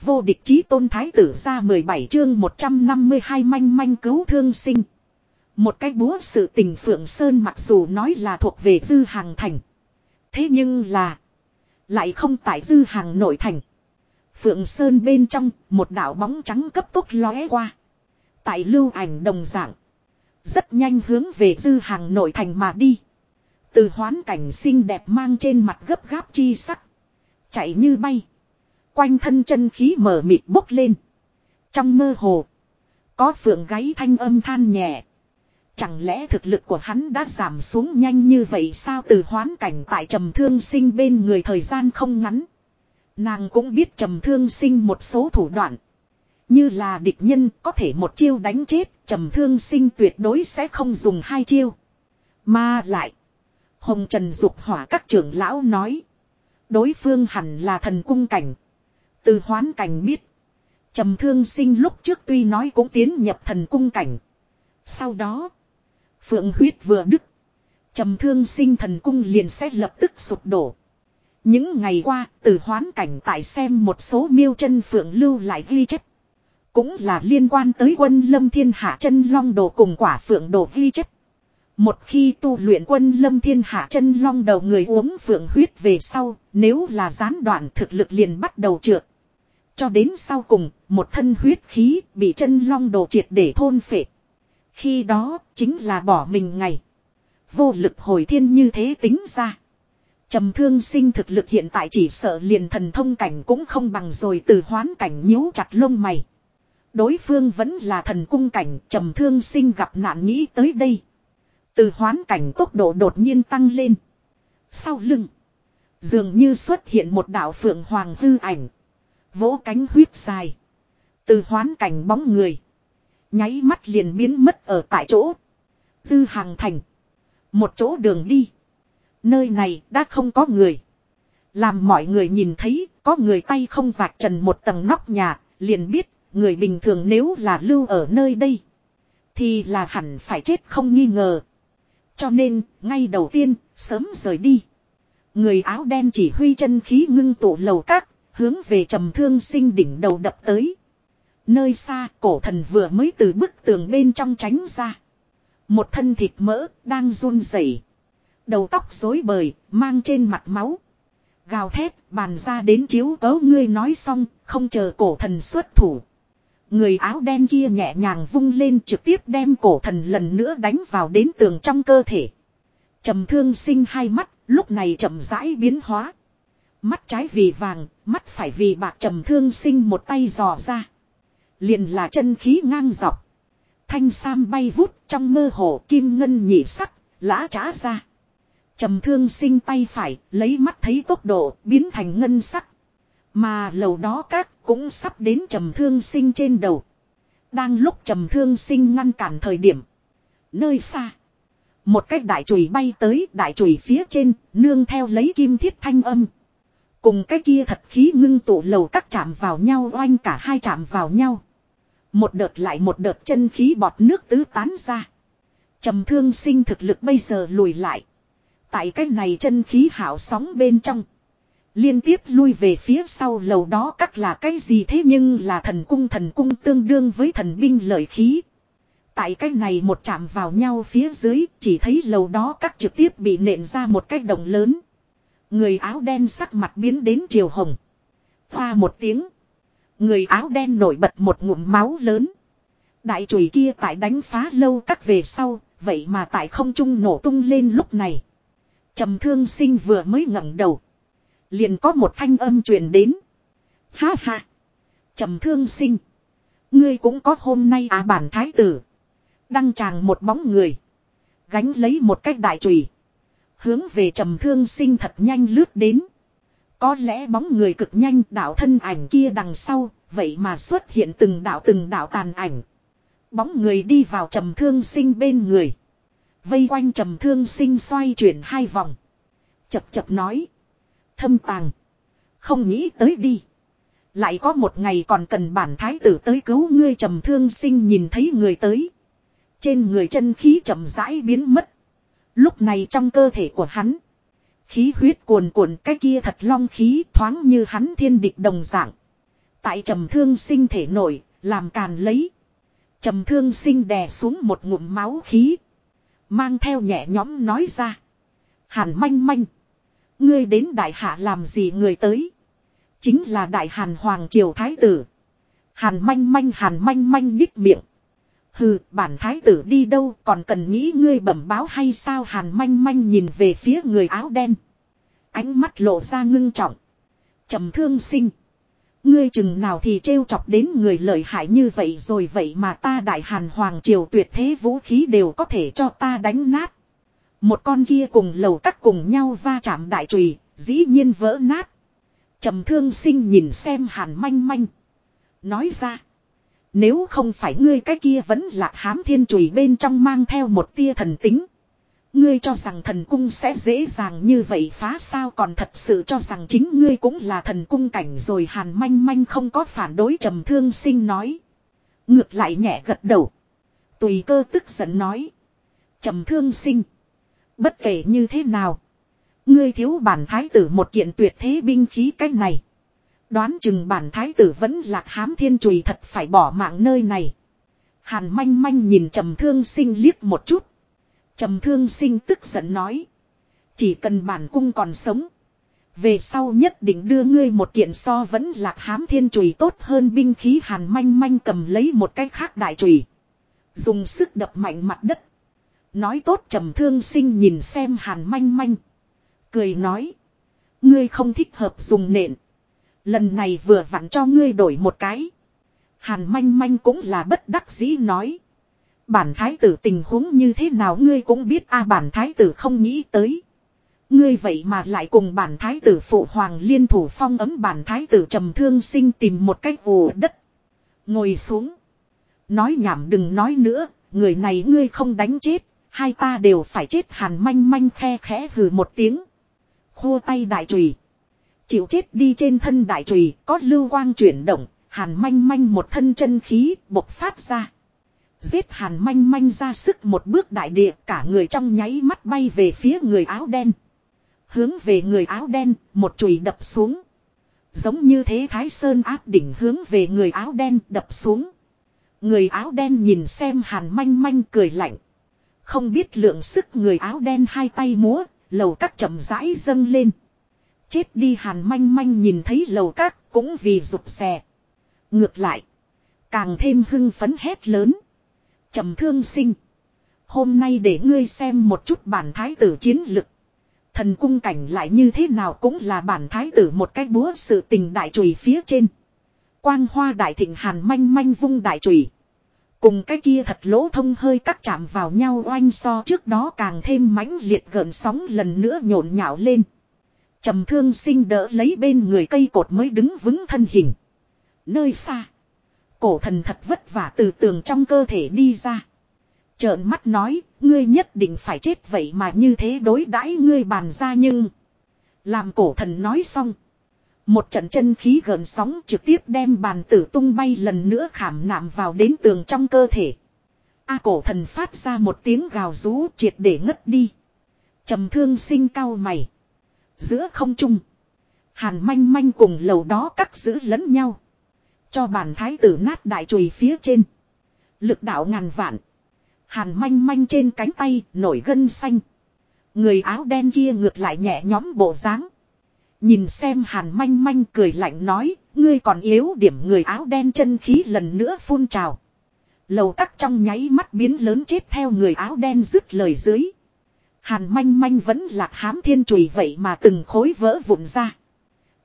Vô địch chí tôn thái tử ra 17 chương 152 manh manh cứu thương sinh. Một cái búa sự tình Phượng Sơn mặc dù nói là thuộc về dư hàng thành. Thế nhưng là. Lại không tại dư hàng nội thành. Phượng Sơn bên trong, một đảo bóng trắng cấp tốc lóe qua. Tại lưu ảnh đồng dạng. Rất nhanh hướng về dư hàng nội thành mà đi. Từ hoán cảnh xinh đẹp mang trên mặt gấp gáp chi sắc. Chạy như bay. Quanh thân chân khí mở mịt bốc lên. Trong mơ hồ. Có phượng gáy thanh âm than nhẹ. Chẳng lẽ thực lực của hắn đã giảm xuống nhanh như vậy sao từ hoán cảnh tại trầm thương sinh bên người thời gian không ngắn. Nàng cũng biết trầm thương sinh một số thủ đoạn. Như là địch nhân có thể một chiêu đánh chết, trầm thương sinh tuyệt đối sẽ không dùng hai chiêu. Mà lại. Hồng Trần Dục hỏa các trưởng lão nói. Đối phương hẳn là thần cung cảnh. Từ hoán cảnh biết. Trầm thương sinh lúc trước tuy nói cũng tiến nhập thần cung cảnh. Sau đó. Phượng huyết vừa đứt. Trầm thương sinh thần cung liền sẽ lập tức sụp đổ. Những ngày qua, từ hoán cảnh tại xem một số miêu chân phượng lưu lại ghi chép. Cũng là liên quan tới quân lâm thiên hạ chân long đồ cùng quả phượng đồ ghi chép. Một khi tu luyện quân lâm thiên hạ chân long đầu người uống phượng huyết về sau, nếu là gián đoạn thực lực liền bắt đầu trượt. Cho đến sau cùng, một thân huyết khí bị chân long đồ triệt để thôn phệ. Khi đó, chính là bỏ mình ngày. Vô lực hồi thiên như thế tính ra. trầm thương sinh thực lực hiện tại chỉ sợ liền thần thông cảnh cũng không bằng rồi từ hoán cảnh nhíu chặt lông mày. Đối phương vẫn là thần cung cảnh trầm thương sinh gặp nạn nghĩ tới đây. Từ hoán cảnh tốc độ đột nhiên tăng lên. Sau lưng. Dường như xuất hiện một đạo phượng hoàng hư ảnh. Vỗ cánh huyết dài. Từ hoán cảnh bóng người. Nháy mắt liền biến mất ở tại chỗ. Dư hàng thành. Một chỗ đường đi. Nơi này đã không có người. Làm mọi người nhìn thấy có người tay không vạch trần một tầng nóc nhà. Liền biết người bình thường nếu là lưu ở nơi đây. Thì là hẳn phải chết không nghi ngờ. Cho nên, ngay đầu tiên, sớm rời đi. Người áo đen chỉ huy chân khí ngưng tụ lầu các, hướng về trầm thương sinh đỉnh đầu đập tới. Nơi xa, cổ thần vừa mới từ bức tường bên trong tránh ra. Một thân thịt mỡ, đang run rẩy Đầu tóc rối bời, mang trên mặt máu. Gào thét, bàn ra đến chiếu cấu ngươi nói xong, không chờ cổ thần xuất thủ. Người áo đen kia nhẹ nhàng vung lên trực tiếp đem cổ thần lần nữa đánh vào đến tường trong cơ thể. Trầm thương sinh hai mắt, lúc này chậm rãi biến hóa. Mắt trái vì vàng, mắt phải vì bạc trầm thương sinh một tay dò ra. Liền là chân khí ngang dọc. Thanh sam bay vút trong mơ hồ kim ngân nhị sắc, lã trá ra. Trầm thương sinh tay phải, lấy mắt thấy tốc độ, biến thành ngân sắc. Mà lầu đó các cũng sắp đến trầm thương sinh trên đầu. Đang lúc trầm thương sinh ngăn cản thời điểm. Nơi xa. Một cách đại chùy bay tới đại chùy phía trên, nương theo lấy kim thiết thanh âm. Cùng cái kia thật khí ngưng tụ lầu các chạm vào nhau, oanh cả hai chạm vào nhau. Một đợt lại một đợt chân khí bọt nước tứ tán ra. trầm thương sinh thực lực bây giờ lùi lại. Tại cái này chân khí hảo sóng bên trong. Liên tiếp lui về phía sau lầu đó các là cái gì thế nhưng là thần cung thần cung tương đương với thần binh lợi khí. Tại cái này một chạm vào nhau phía dưới, chỉ thấy lầu đó các trực tiếp bị nện ra một cái động lớn. Người áo đen sắc mặt biến đến chiều hồng. Hoa một tiếng. Người áo đen nổi bật một ngụm máu lớn. Đại chùy kia tại đánh phá lâu các về sau, vậy mà tại không trung nổ tung lên lúc này. trầm thương sinh vừa mới ngẩng đầu. Liền có một thanh âm truyền đến. Ha ha. trầm thương sinh. Ngươi cũng có hôm nay à bản thái tử. Đăng tràng một bóng người. Gánh lấy một cách đại chùy Hướng về trầm thương sinh thật nhanh lướt đến. Có lẽ bóng người cực nhanh đạo thân ảnh kia đằng sau, vậy mà xuất hiện từng đạo từng đạo tàn ảnh. Bóng người đi vào trầm thương sinh bên người. Vây quanh trầm thương sinh xoay chuyển hai vòng. Chập chập nói. Thâm tàng. Không nghĩ tới đi. Lại có một ngày còn cần bản thái tử tới cứu ngươi trầm thương sinh nhìn thấy người tới. Trên người chân khí chậm rãi biến mất. Lúc này trong cơ thể của hắn. Khí huyết cuồn cuộn cái kia thật long khí thoáng như hắn thiên địch đồng dạng. Tại trầm thương sinh thể nổi, làm càn lấy. Trầm thương sinh đè xuống một ngụm máu khí. Mang theo nhẹ nhõm nói ra. Hàn manh manh. Ngươi đến đại hạ làm gì người tới. Chính là đại hàn hoàng triều thái tử. Hàn manh manh hàn manh manh nhích miệng. Hừ, bản thái tử đi đâu còn cần nghĩ ngươi bẩm báo hay sao hàn manh manh nhìn về phía người áo đen. Ánh mắt lộ ra ngưng trọng. trầm thương sinh. Ngươi chừng nào thì trêu chọc đến người lợi hại như vậy rồi vậy mà ta đại hàn hoàng triều tuyệt thế vũ khí đều có thể cho ta đánh nát. Một con kia cùng lầu cắt cùng nhau va chạm đại trùy, dĩ nhiên vỡ nát. trầm thương sinh nhìn xem hàn manh manh. Nói ra. Nếu không phải ngươi cái kia vẫn là hám thiên chùy bên trong mang theo một tia thần tính. Ngươi cho rằng thần cung sẽ dễ dàng như vậy phá sao còn thật sự cho rằng chính ngươi cũng là thần cung cảnh rồi hàn manh manh không có phản đối trầm thương sinh nói. Ngược lại nhẹ gật đầu. Tùy cơ tức giận nói. trầm thương sinh. Bất kể như thế nào. Ngươi thiếu bản thái tử một kiện tuyệt thế binh khí cách này. Đoán chừng bản thái tử vẫn lạc hám thiên chùy thật phải bỏ mạng nơi này. Hàn manh manh nhìn trầm thương sinh liếc một chút. Trầm thương sinh tức giận nói. Chỉ cần bản cung còn sống. Về sau nhất định đưa ngươi một kiện so vẫn lạc hám thiên chùy tốt hơn binh khí hàn manh manh cầm lấy một cái khác đại chùy. Dùng sức đập mạnh mặt đất. Nói tốt trầm thương sinh nhìn xem hàn manh manh. Cười nói. Ngươi không thích hợp dùng nện. Lần này vừa vặn cho ngươi đổi một cái. Hàn manh manh cũng là bất đắc dĩ nói. Bản thái tử tình huống như thế nào ngươi cũng biết a bản thái tử không nghĩ tới. Ngươi vậy mà lại cùng bản thái tử phụ hoàng liên thủ phong ấm bản thái tử trầm thương sinh tìm một cách ồ đất. Ngồi xuống. Nói nhảm đừng nói nữa, người này ngươi không đánh chết, hai ta đều phải chết hàn manh manh khe khẽ hừ một tiếng. Khua tay đại trùy. Chịu chết đi trên thân đại trùy, có lưu quang chuyển động, hàn manh manh một thân chân khí bộc phát ra. Giết hàn manh manh ra sức một bước đại địa cả người trong nháy mắt bay về phía người áo đen. Hướng về người áo đen, một chùy đập xuống. Giống như thế Thái Sơn áp đỉnh hướng về người áo đen đập xuống. Người áo đen nhìn xem hàn manh manh cười lạnh. Không biết lượng sức người áo đen hai tay múa, lầu các chậm rãi dâng lên. Chết đi hàn manh manh nhìn thấy lầu các cũng vì rụt xè. Ngược lại. Càng thêm hưng phấn hét lớn. trầm thương sinh. Hôm nay để ngươi xem một chút bản thái tử chiến lực. Thần cung cảnh lại như thế nào cũng là bản thái tử một cái búa sự tình đại chùy phía trên. Quang hoa đại thịnh hàn manh manh vung đại chùy. Cùng cái kia thật lỗ thông hơi cắt chạm vào nhau oanh so trước đó càng thêm mãnh liệt gợn sóng lần nữa nhộn nhạo lên trầm thương sinh đỡ lấy bên người cây cột mới đứng vững thân hình. Nơi xa. Cổ thần thật vất vả từ tường trong cơ thể đi ra. Trợn mắt nói, ngươi nhất định phải chết vậy mà như thế đối đãi ngươi bàn ra nhưng. Làm cổ thần nói xong. Một trận chân khí gần sóng trực tiếp đem bàn tử tung bay lần nữa khảm nạm vào đến tường trong cơ thể. A cổ thần phát ra một tiếng gào rú triệt để ngất đi. trầm thương sinh cao mày. Giữa không trung. Hàn manh manh cùng lầu đó cắt giữ lẫn nhau. Cho bản thái tử nát đại chùy phía trên. Lực đạo ngàn vạn. Hàn manh manh trên cánh tay nổi gân xanh. Người áo đen kia ngược lại nhẹ nhóm bộ dáng. Nhìn xem hàn manh manh cười lạnh nói. Ngươi còn yếu điểm người áo đen chân khí lần nữa phun trào. Lầu cắt trong nháy mắt biến lớn chết theo người áo đen dứt lời dưới. Hàn manh manh vẫn lạc hám thiên chùy vậy mà từng khối vỡ vụn ra.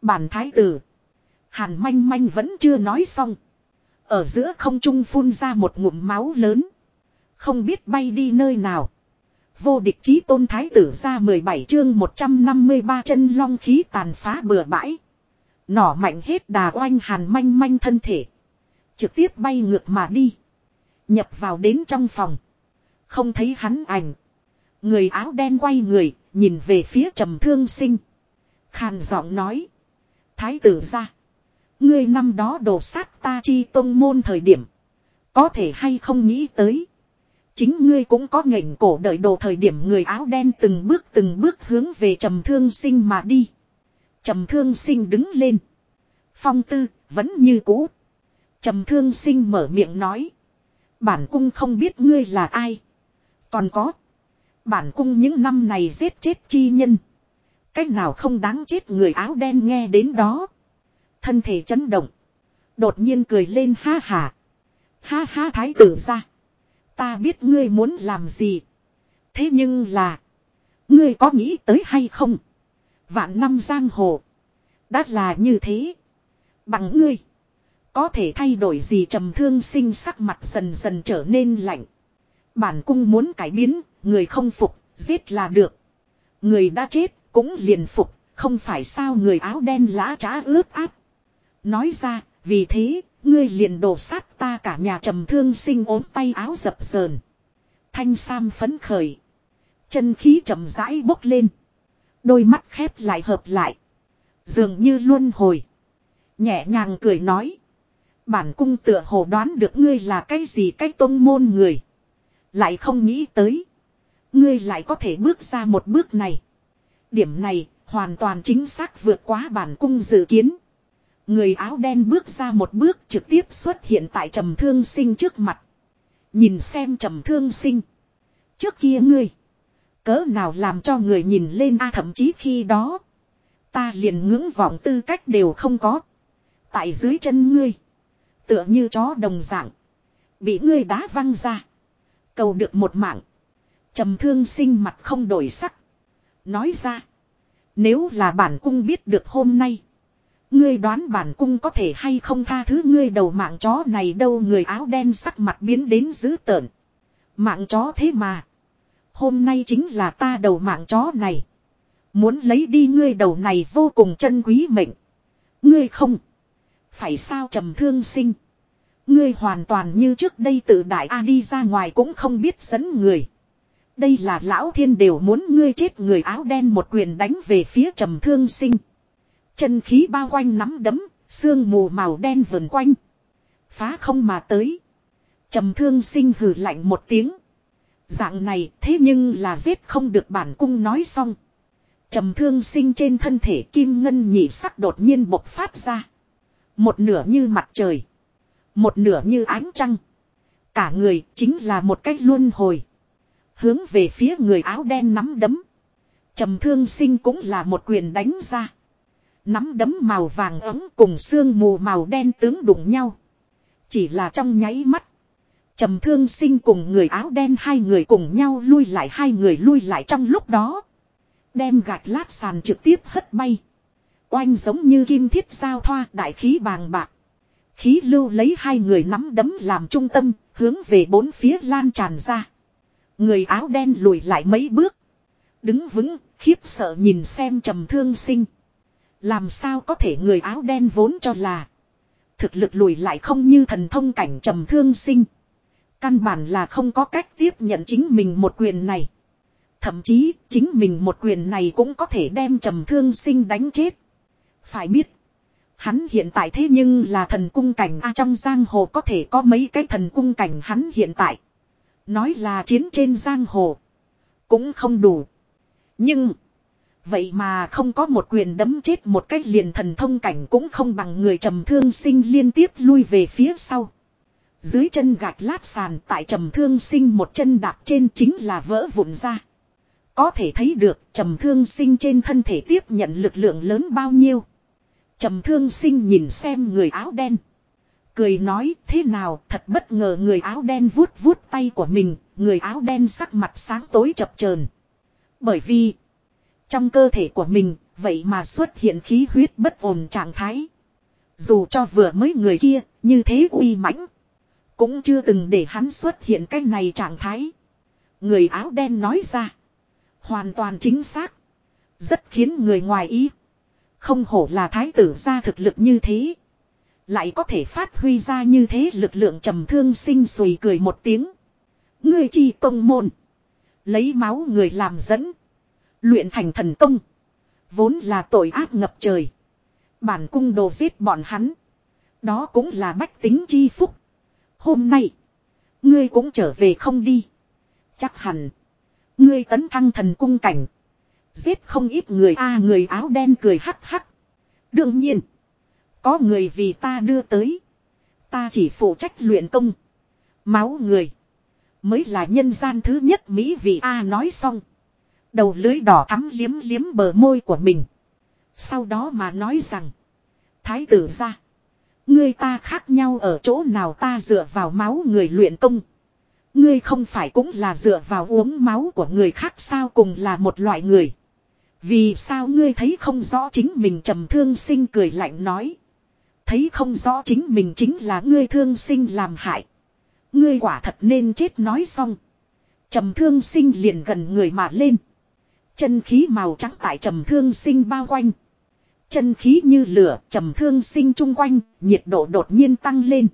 Bản thái tử. Hàn manh manh vẫn chưa nói xong. Ở giữa không trung phun ra một ngụm máu lớn. Không biết bay đi nơi nào. Vô địch chí tôn thái tử ra 17 chương 153 chân long khí tàn phá bừa bãi. Nỏ mạnh hết đà oanh hàn manh manh thân thể. Trực tiếp bay ngược mà đi. Nhập vào đến trong phòng. Không thấy hắn ảnh. Người áo đen quay người, nhìn về phía trầm thương sinh. Khàn giọng nói. Thái tử ra. Ngươi năm đó đổ sát ta chi tông môn thời điểm. Có thể hay không nghĩ tới. Chính ngươi cũng có ngệnh cổ đợi đồ thời điểm người áo đen từng bước từng bước hướng về trầm thương sinh mà đi. Trầm thương sinh đứng lên. Phong tư, vẫn như cũ. trầm thương sinh mở miệng nói. Bản cung không biết ngươi là ai. Còn có. Bản cung những năm này giết chết chi nhân. Cách nào không đáng chết người áo đen nghe đến đó. Thân thể chấn động. Đột nhiên cười lên ha ha. Ha ha thái tử ra. Ta biết ngươi muốn làm gì. Thế nhưng là. Ngươi có nghĩ tới hay không? Vạn năm giang hồ. Đã là như thế. Bằng ngươi. Có thể thay đổi gì trầm thương sinh sắc mặt dần dần trở nên lạnh. Bản cung muốn cải biến, người không phục, giết là được. Người đã chết, cũng liền phục, không phải sao người áo đen lá trá ướt áp. Nói ra, vì thế, ngươi liền đổ sát ta cả nhà trầm thương sinh ốm tay áo dập sờn. Thanh Sam phấn khởi. Chân khí chậm rãi bốc lên. Đôi mắt khép lại hợp lại. Dường như luân hồi. Nhẹ nhàng cười nói. Bản cung tựa hồ đoán được ngươi là cái gì cái tôn môn người. Lại không nghĩ tới. Ngươi lại có thể bước ra một bước này. Điểm này, hoàn toàn chính xác vượt quá bản cung dự kiến. Người áo đen bước ra một bước trực tiếp xuất hiện tại trầm thương sinh trước mặt. Nhìn xem trầm thương sinh. Trước kia ngươi. Cỡ nào làm cho người nhìn lên a thậm chí khi đó. Ta liền ngưỡng vọng tư cách đều không có. Tại dưới chân ngươi. Tựa như chó đồng dạng. Bị ngươi đá văng ra. Cầu được một mạng trầm thương sinh mặt không đổi sắc. Nói ra. Nếu là bản cung biết được hôm nay. Ngươi đoán bản cung có thể hay không tha thứ ngươi đầu mạng chó này đâu người áo đen sắc mặt biến đến dữ tợn. Mạng chó thế mà. Hôm nay chính là ta đầu mạng chó này. Muốn lấy đi ngươi đầu này vô cùng chân quý mệnh. Ngươi không. Phải sao trầm thương sinh. Ngươi hoàn toàn như trước đây tự đại A đi ra ngoài cũng không biết dẫn người. Đây là lão thiên đều muốn ngươi chết người áo đen một quyền đánh về phía trầm thương sinh. Chân khí bao quanh nắm đấm, sương mù màu đen vần quanh. Phá không mà tới. Trầm thương sinh hừ lạnh một tiếng. Dạng này thế nhưng là giết không được bản cung nói xong. Trầm thương sinh trên thân thể kim ngân nhị sắc đột nhiên bộc phát ra. Một nửa như mặt trời. Một nửa như ánh trăng. Cả người chính là một cách luân hồi. Hướng về phía người áo đen nắm đấm. Trầm thương sinh cũng là một quyền đánh ra. Nắm đấm màu vàng ấm cùng xương mù màu đen tướng đụng nhau. Chỉ là trong nháy mắt. Trầm thương sinh cùng người áo đen hai người cùng nhau lui lại hai người lui lại trong lúc đó. Đem gạch lát sàn trực tiếp hất bay. Oanh giống như kim thiết giao thoa đại khí bàng bạc. Khí lưu lấy hai người nắm đấm làm trung tâm, hướng về bốn phía lan tràn ra. Người áo đen lùi lại mấy bước. Đứng vững, khiếp sợ nhìn xem trầm thương sinh. Làm sao có thể người áo đen vốn cho là. Thực lực lùi lại không như thần thông cảnh trầm thương sinh. Căn bản là không có cách tiếp nhận chính mình một quyền này. Thậm chí chính mình một quyền này cũng có thể đem trầm thương sinh đánh chết. Phải biết. Hắn hiện tại thế nhưng là thần cung cảnh A trong giang hồ có thể có mấy cái thần cung cảnh hắn hiện tại. Nói là chiến trên giang hồ. Cũng không đủ. Nhưng. Vậy mà không có một quyền đấm chết một cách liền thần thông cảnh cũng không bằng người trầm thương sinh liên tiếp lui về phía sau. Dưới chân gạch lát sàn tại trầm thương sinh một chân đạp trên chính là vỡ vụn ra. Có thể thấy được trầm thương sinh trên thân thể tiếp nhận lực lượng lớn bao nhiêu. Trầm thương sinh nhìn xem người áo đen. Cười nói thế nào thật bất ngờ người áo đen vuốt vuốt tay của mình, người áo đen sắc mặt sáng tối chập chờn Bởi vì trong cơ thể của mình vậy mà xuất hiện khí huyết bất ổn trạng thái. Dù cho vừa mới người kia như thế uy mãnh cũng chưa từng để hắn xuất hiện cái này trạng thái. Người áo đen nói ra. Hoàn toàn chính xác. Rất khiến người ngoài ý. Không hổ là thái tử ra thực lực như thế. Lại có thể phát huy ra như thế lực lượng trầm thương sinh sùi cười một tiếng. Người chi công môn. Lấy máu người làm dẫn. Luyện thành thần công. Vốn là tội ác ngập trời. Bản cung đồ giết bọn hắn. Đó cũng là bách tính chi phúc. Hôm nay. Ngươi cũng trở về không đi. Chắc hẳn. Ngươi tấn thăng thần cung cảnh. Giết không ít người a, người áo đen cười hắc hắc. Đương nhiên. Có người vì ta đưa tới. Ta chỉ phụ trách luyện công. Máu người. Mới là nhân gian thứ nhất Mỹ vì A nói xong. Đầu lưới đỏ thắm liếm liếm bờ môi của mình. Sau đó mà nói rằng. Thái tử ra. Ngươi ta khác nhau ở chỗ nào ta dựa vào máu người luyện công. Ngươi không phải cũng là dựa vào uống máu của người khác sao cùng là một loại người. Vì sao ngươi thấy không rõ chính mình trầm thương sinh cười lạnh nói. Thấy không rõ chính mình chính là ngươi thương sinh làm hại. Ngươi quả thật nên chết nói xong. Trầm thương sinh liền gần người mà lên. Chân khí màu trắng tại trầm thương sinh bao quanh. Chân khí như lửa trầm thương sinh chung quanh, nhiệt độ đột nhiên tăng lên.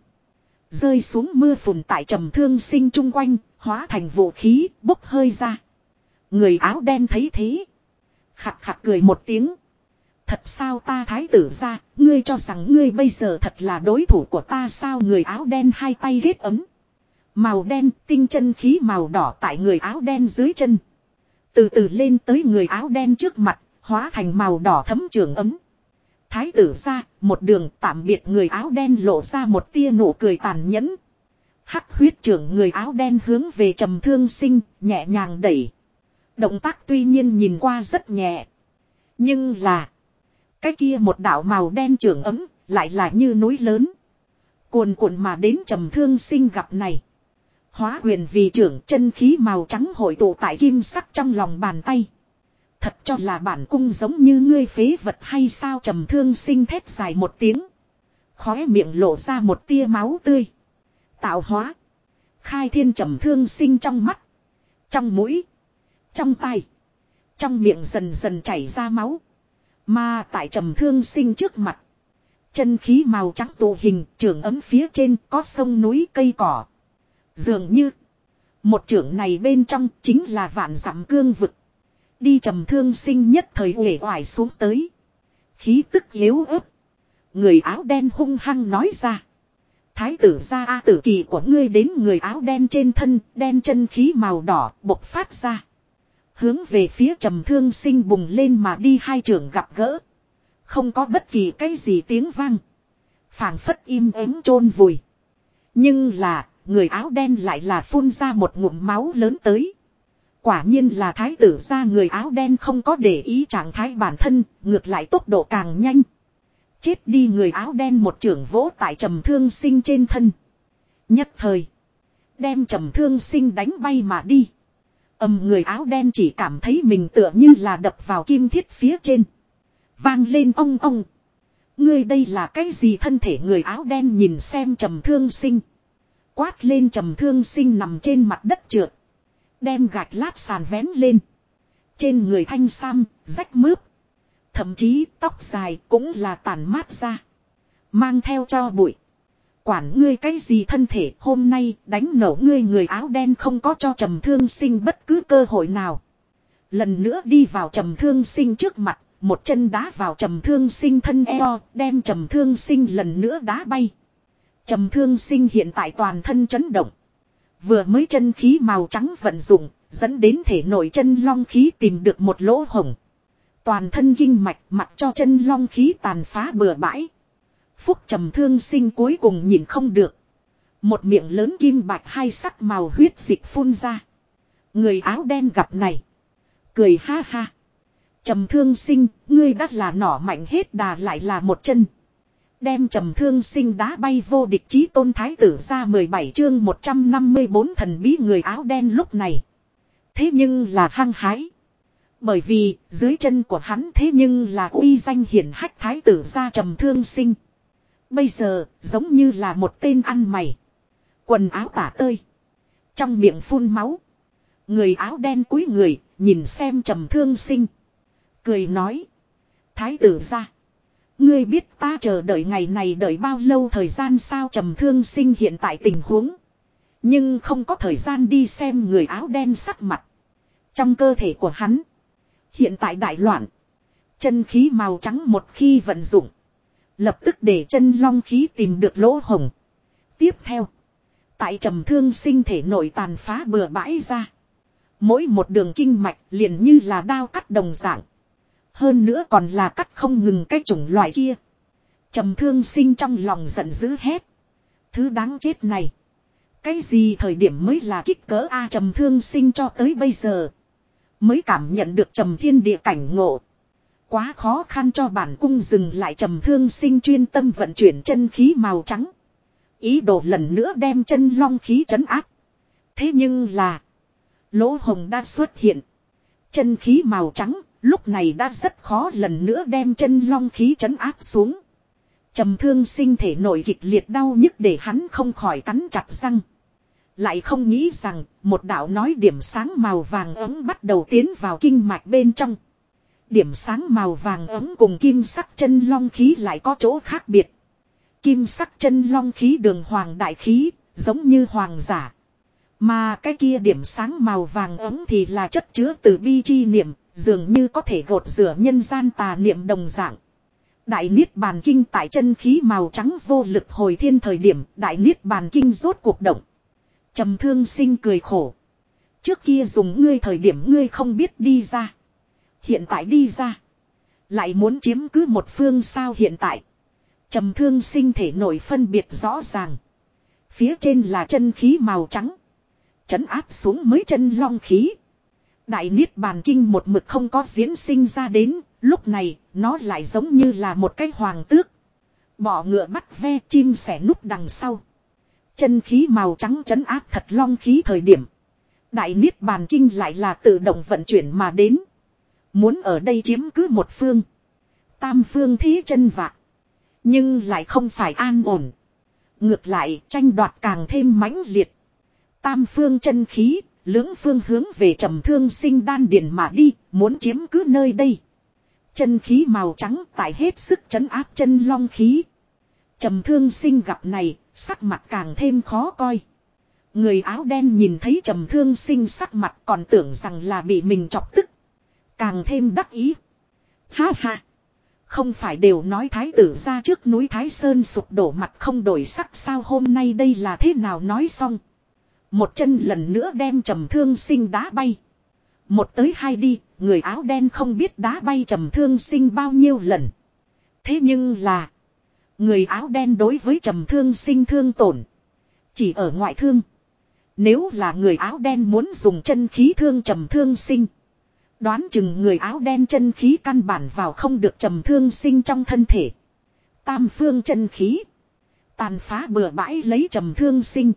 Rơi xuống mưa phùn tại trầm thương sinh chung quanh, hóa thành vũ khí, bốc hơi ra. Người áo đen thấy thế. Khặt khặt cười một tiếng. Thật sao ta thái tử ra, ngươi cho rằng ngươi bây giờ thật là đối thủ của ta sao người áo đen hai tay ghét ấm. Màu đen tinh chân khí màu đỏ tại người áo đen dưới chân. Từ từ lên tới người áo đen trước mặt, hóa thành màu đỏ thấm trường ấm. Thái tử ra, một đường tạm biệt người áo đen lộ ra một tia nụ cười tàn nhẫn. Hắc huyết trưởng người áo đen hướng về trầm thương sinh, nhẹ nhàng đẩy. Động tác tuy nhiên nhìn qua rất nhẹ. Nhưng là, cái kia một đạo màu đen trưởng ấm, lại là như núi lớn. Cuồn cuộn mà đến trầm thương sinh gặp này. Hóa quyền vì trưởng chân khí màu trắng hội tụ tại kim sắc trong lòng bàn tay. Thật cho là bản cung giống như ngươi phế vật hay sao trầm thương sinh thét dài một tiếng. Khóe miệng lộ ra một tia máu tươi. Tạo hóa. Khai thiên trầm thương sinh trong mắt. Trong mũi. Trong tay. Trong miệng dần dần chảy ra máu. Mà tại trầm thương sinh trước mặt. Chân khí màu trắng tụ hình trường ấm phía trên có sông núi cây cỏ. Dường như. Một trưởng này bên trong chính là vạn dặm cương vực. Đi trầm thương sinh nhất thời uể oải xuống tới. Khí tức yếu ớt. Người áo đen hung hăng nói ra. Thái tử ra A tử kỳ của ngươi đến người áo đen trên thân, đen chân khí màu đỏ bộc phát ra. Hướng về phía trầm thương sinh bùng lên mà đi hai trưởng gặp gỡ. Không có bất kỳ cái gì tiếng vang. phảng phất im ắng chôn vùi. Nhưng là, người áo đen lại là phun ra một ngụm máu lớn tới. Quả nhiên là thái tử ra người áo đen không có để ý trạng thái bản thân, ngược lại tốc độ càng nhanh. Chết đi người áo đen một trưởng vỗ tại trầm thương sinh trên thân. Nhất thời. Đem trầm thương sinh đánh bay mà đi. Âm người áo đen chỉ cảm thấy mình tựa như là đập vào kim thiết phía trên. Vang lên ong ong. Ngươi đây là cái gì thân thể người áo đen nhìn xem trầm thương sinh. Quát lên trầm thương sinh nằm trên mặt đất trượt. Đem gạch lát sàn vén lên. Trên người thanh sam, rách mướp. Thậm chí tóc dài cũng là tàn mát ra. Mang theo cho bụi. Quản ngươi cái gì thân thể hôm nay đánh nổ ngươi người áo đen không có cho trầm thương sinh bất cứ cơ hội nào. Lần nữa đi vào trầm thương sinh trước mặt, một chân đá vào trầm thương sinh thân eo, đem trầm thương sinh lần nữa đá bay. Trầm thương sinh hiện tại toàn thân chấn động. Vừa mới chân khí màu trắng vận dụng, dẫn đến thể nội chân long khí tìm được một lỗ hổng. Toàn thân kinh mạch mặc cho chân long khí tàn phá bừa bãi. Phúc trầm thương sinh cuối cùng nhìn không được. Một miệng lớn kim bạch hai sắc màu huyết dịch phun ra. Người áo đen gặp này. Cười ha ha. Trầm thương sinh, ngươi đắt là nỏ mạnh hết đà lại là một chân. Đem trầm thương sinh đá bay vô địch chí tôn thái tử ra 17 chương 154 thần bí người áo đen lúc này. Thế nhưng là hăng hái. Bởi vì dưới chân của hắn thế nhưng là uy danh hiển hách thái tử ra trầm thương sinh. Bây giờ, giống như là một tên ăn mày. Quần áo tả tơi. Trong miệng phun máu. Người áo đen cúi người, nhìn xem trầm thương sinh. Cười nói. Thái tử ra. Ngươi biết ta chờ đợi ngày này đợi bao lâu thời gian sao trầm thương sinh hiện tại tình huống. Nhưng không có thời gian đi xem người áo đen sắc mặt. Trong cơ thể của hắn. Hiện tại đại loạn. Chân khí màu trắng một khi vận dụng. Lập tức để chân long khí tìm được lỗ hồng. Tiếp theo. Tại trầm thương sinh thể nội tàn phá bừa bãi ra. Mỗi một đường kinh mạch liền như là đao cắt đồng dạng. Hơn nữa còn là cắt không ngừng cái chủng loại kia. Trầm thương sinh trong lòng giận dữ hét. Thứ đáng chết này. Cái gì thời điểm mới là kích cỡ A trầm thương sinh cho tới bây giờ. Mới cảm nhận được trầm thiên địa cảnh ngộ. Quá khó khăn cho bản cung dừng lại trầm thương sinh chuyên tâm vận chuyển chân khí màu trắng. Ý đồ lần nữa đem chân long khí trấn áp. Thế nhưng là. Lỗ hồng đã xuất hiện. Chân khí màu trắng, lúc này đã rất khó lần nữa đem chân long khí trấn áp xuống. Trầm thương sinh thể nổi kịch liệt đau nhức để hắn không khỏi cắn chặt răng. Lại không nghĩ rằng, một đạo nói điểm sáng màu vàng ấm bắt đầu tiến vào kinh mạch bên trong. Điểm sáng màu vàng ấm cùng kim sắc chân long khí lại có chỗ khác biệt. Kim sắc chân long khí đường hoàng đại khí, giống như hoàng giả. Mà cái kia điểm sáng màu vàng ấm thì là chất chứa từ bi chi niệm, dường như có thể gột rửa nhân gian tà niệm đồng dạng. Đại Niết Bàn Kinh tại chân khí màu trắng vô lực hồi thiên thời điểm Đại Niết Bàn Kinh rốt cuộc động. trầm thương sinh cười khổ. Trước kia dùng ngươi thời điểm ngươi không biết đi ra. Hiện tại đi ra. Lại muốn chiếm cứ một phương sao hiện tại. trầm thương sinh thể nổi phân biệt rõ ràng. Phía trên là chân khí màu trắng. Chấn áp xuống mới chân long khí. Đại Niết Bàn Kinh một mực không có diễn sinh ra đến, lúc này, nó lại giống như là một cái hoàng tước. Bỏ ngựa bắt ve chim sẻ núp đằng sau. Chân khí màu trắng chấn áp thật long khí thời điểm. Đại Niết Bàn Kinh lại là tự động vận chuyển mà đến. Muốn ở đây chiếm cứ một phương. Tam phương thí chân vạc. Nhưng lại không phải an ổn. Ngược lại tranh đoạt càng thêm mãnh liệt. Tam phương chân khí Lưỡng phương hướng về trầm thương sinh đan điền mà đi, muốn chiếm cứ nơi đây. Chân khí màu trắng tại hết sức chấn áp chân long khí. Trầm thương sinh gặp này, sắc mặt càng thêm khó coi. Người áo đen nhìn thấy trầm thương sinh sắc mặt còn tưởng rằng là bị mình chọc tức. Càng thêm đắc ý. Ha ha. Không phải đều nói thái tử ra trước núi Thái Sơn sụp đổ mặt không đổi sắc sao hôm nay đây là thế nào nói xong. Một chân lần nữa đem trầm thương sinh đá bay. Một tới hai đi, người áo đen không biết đá bay trầm thương sinh bao nhiêu lần. Thế nhưng là, người áo đen đối với trầm thương sinh thương tổn. Chỉ ở ngoại thương. Nếu là người áo đen muốn dùng chân khí thương trầm thương sinh. Đoán chừng người áo đen chân khí căn bản vào không được trầm thương sinh trong thân thể. Tam phương chân khí. Tàn phá bừa bãi lấy trầm thương sinh.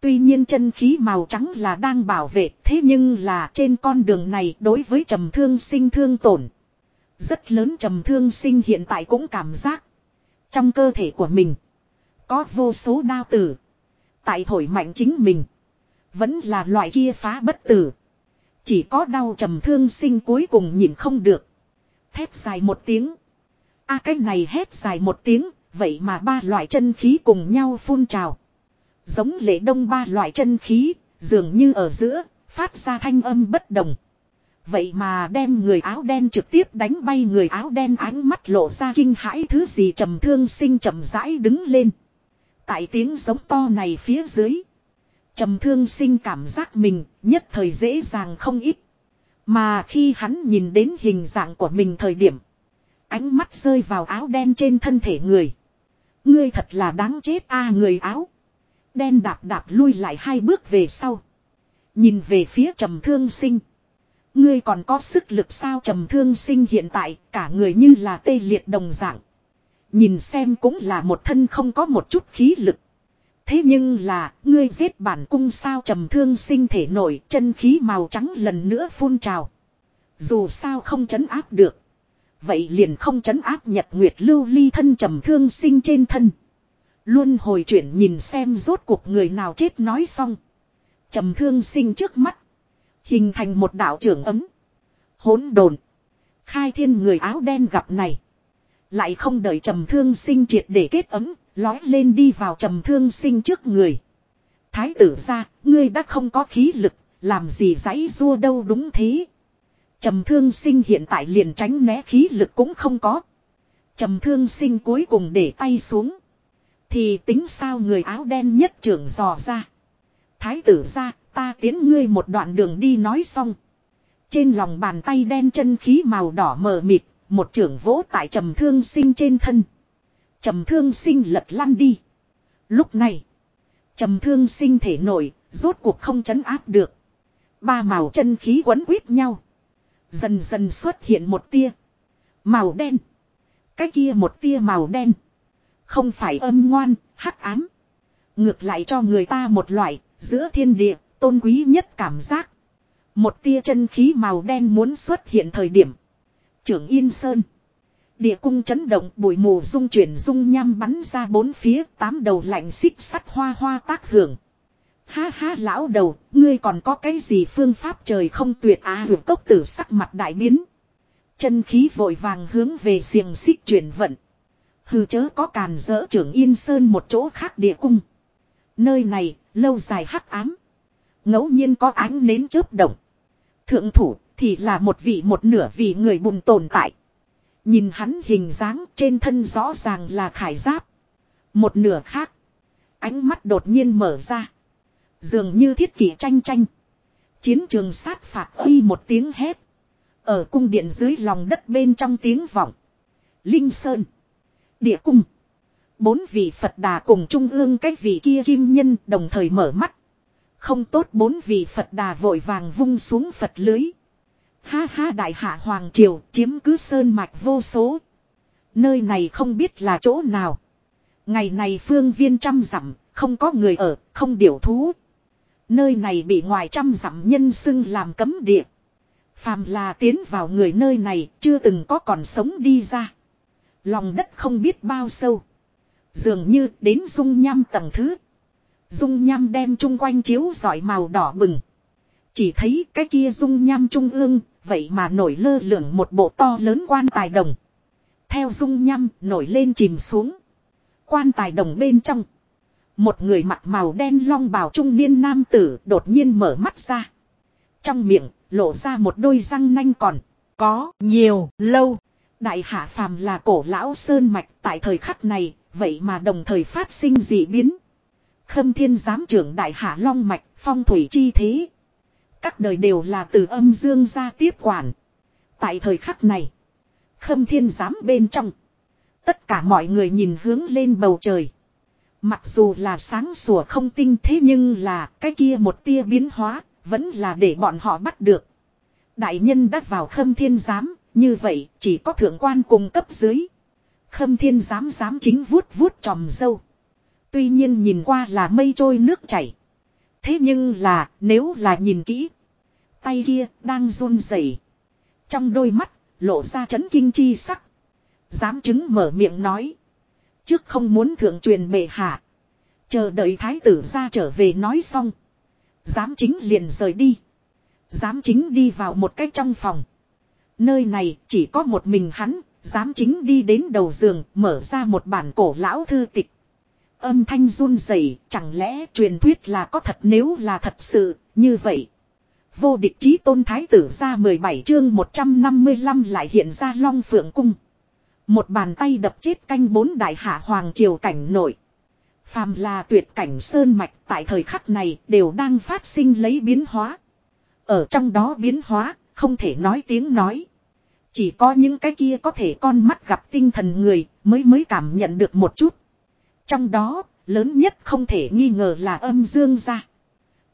Tuy nhiên chân khí màu trắng là đang bảo vệ, thế nhưng là trên con đường này đối với trầm thương sinh thương tổn. Rất lớn trầm thương sinh hiện tại cũng cảm giác. Trong cơ thể của mình. Có vô số đao tử. Tại thổi mạnh chính mình. Vẫn là loại kia phá bất tử. Chỉ có đau trầm thương sinh cuối cùng nhìn không được. Thép dài một tiếng. a cái này hét dài một tiếng. Vậy mà ba loại chân khí cùng nhau phun trào. Giống lệ đông ba loại chân khí, dường như ở giữa, phát ra thanh âm bất đồng. Vậy mà đem người áo đen trực tiếp đánh bay người áo đen ánh mắt lộ ra kinh hãi thứ gì trầm thương sinh trầm rãi đứng lên. Tại tiếng giống to này phía dưới. Trầm thương sinh cảm giác mình nhất thời dễ dàng không ít. Mà khi hắn nhìn đến hình dạng của mình thời điểm. Ánh mắt rơi vào áo đen trên thân thể người. Ngươi thật là đáng chết a, người áo. Đen đạp đạp lui lại hai bước về sau. Nhìn về phía trầm thương sinh. Ngươi còn có sức lực sao trầm thương sinh hiện tại cả người như là tê liệt đồng dạng. Nhìn xem cũng là một thân không có một chút khí lực. Thế nhưng là, ngươi giết bản cung sao trầm thương sinh thể nổi chân khí màu trắng lần nữa phun trào. Dù sao không chấn áp được. Vậy liền không chấn áp nhật nguyệt lưu ly thân trầm thương sinh trên thân. Luôn hồi chuyển nhìn xem rốt cuộc người nào chết nói xong. trầm thương sinh trước mắt. Hình thành một đạo trưởng ấm. Hỗn đồn. Khai thiên người áo đen gặp này. Lại không đợi trầm thương sinh triệt để kết ấm. Lói lên đi vào trầm thương sinh trước người. Thái tử ra, ngươi đã không có khí lực. Làm gì giấy rua đâu đúng thế. Trầm thương sinh hiện tại liền tránh né khí lực cũng không có. Trầm thương sinh cuối cùng để tay xuống. Thì tính sao người áo đen nhất trưởng dò ra. Thái tử ra, ta tiến ngươi một đoạn đường đi nói xong. Trên lòng bàn tay đen chân khí màu đỏ mờ mịt, một trưởng vỗ tại trầm thương sinh trên thân. Trầm thương sinh lật lăn đi. Lúc này. Trầm thương sinh thể nổi. Rốt cuộc không chấn áp được. Ba màu chân khí quấn quýt nhau. Dần dần xuất hiện một tia. Màu đen. Cái kia một tia màu đen. Không phải âm ngoan, hắc ám. Ngược lại cho người ta một loại, giữa thiên địa, tôn quý nhất cảm giác. Một tia chân khí màu đen muốn xuất hiện thời điểm. Trưởng Yên Sơn. Địa cung chấn động bụi mù dung chuyển dung nham bắn ra bốn phía tám đầu lạnh xích sắt hoa hoa tác hưởng. Ha ha lão đầu, ngươi còn có cái gì phương pháp trời không tuyệt á à, vượt cốc tử sắc mặt đại biến. Chân khí vội vàng hướng về xiềng xích chuyển vận. Hừ chớ có càn dỡ trưởng Yên Sơn một chỗ khác địa cung. Nơi này, lâu dài hắc ám. ngẫu nhiên có ánh nến chớp động. Thượng thủ, thì là một vị một nửa vị người bùn tồn tại. Nhìn hắn hình dáng trên thân rõ ràng là khải giáp. Một nửa khác. Ánh mắt đột nhiên mở ra. Dường như thiết kỷ tranh tranh. Chiến trường sát phạt uy một tiếng hét. Ở cung điện dưới lòng đất bên trong tiếng vọng. Linh Sơn. Địa cung. Bốn vị Phật đà cùng trung ương cái vị kia kim nhân đồng thời mở mắt. Không tốt bốn vị Phật đà vội vàng vung xuống Phật lưới. Ha ha đại hạ Hoàng Triều chiếm cứ sơn mạch vô số. Nơi này không biết là chỗ nào. Ngày này phương viên trăm dặm, không có người ở, không điều thú. Nơi này bị ngoài trăm dặm nhân xưng làm cấm địa. Phàm là tiến vào người nơi này chưa từng có còn sống đi ra. Lòng đất không biết bao sâu. Dường như đến dung nham tầng thứ. Dung nham đem chung quanh chiếu giỏi màu đỏ bừng. Chỉ thấy cái kia dung nham trung ương, vậy mà nổi lơ lửng một bộ to lớn quan tài đồng. Theo dung nhăm nổi lên chìm xuống. Quan tài đồng bên trong. Một người mặc màu đen long bào trung niên nam tử đột nhiên mở mắt ra. Trong miệng lộ ra một đôi răng nanh còn. Có nhiều lâu. Đại hạ phàm là cổ lão sơn mạch tại thời khắc này. Vậy mà đồng thời phát sinh dị biến. Khâm thiên giám trưởng đại hạ long mạch phong thủy chi thế. Các đời đều là từ âm dương ra tiếp quản. Tại thời khắc này. Khâm thiên giám bên trong. Tất cả mọi người nhìn hướng lên bầu trời. Mặc dù là sáng sủa không tinh thế nhưng là cái kia một tia biến hóa, vẫn là để bọn họ bắt được. Đại nhân đắt vào khâm thiên giám, như vậy chỉ có thượng quan cùng cấp dưới. Khâm thiên giám giám chính vuốt vuốt tròm dâu. Tuy nhiên nhìn qua là mây trôi nước chảy. Thế nhưng là nếu là nhìn kỹ. Tay kia đang run rẩy Trong đôi mắt lộ ra chấn kinh chi sắc. Giám chứng mở miệng nói. Trước không muốn thượng truyền bệ hạ. Chờ đợi thái tử ra trở về nói xong. Giám chính liền rời đi. Giám chính đi vào một cái trong phòng. Nơi này chỉ có một mình hắn, giám chính đi đến đầu giường, mở ra một bản cổ lão thư tịch. Âm thanh run rẩy, chẳng lẽ truyền thuyết là có thật nếu là thật sự, như vậy. Vô địch chí tôn thái tử ra 17 chương 155 lại hiện ra long phượng cung. Một bàn tay đập chết canh bốn đại hạ hoàng triều cảnh nội. Phàm là tuyệt cảnh sơn mạch tại thời khắc này đều đang phát sinh lấy biến hóa. Ở trong đó biến hóa, không thể nói tiếng nói. Chỉ có những cái kia có thể con mắt gặp tinh thần người mới mới cảm nhận được một chút. Trong đó, lớn nhất không thể nghi ngờ là âm dương gia.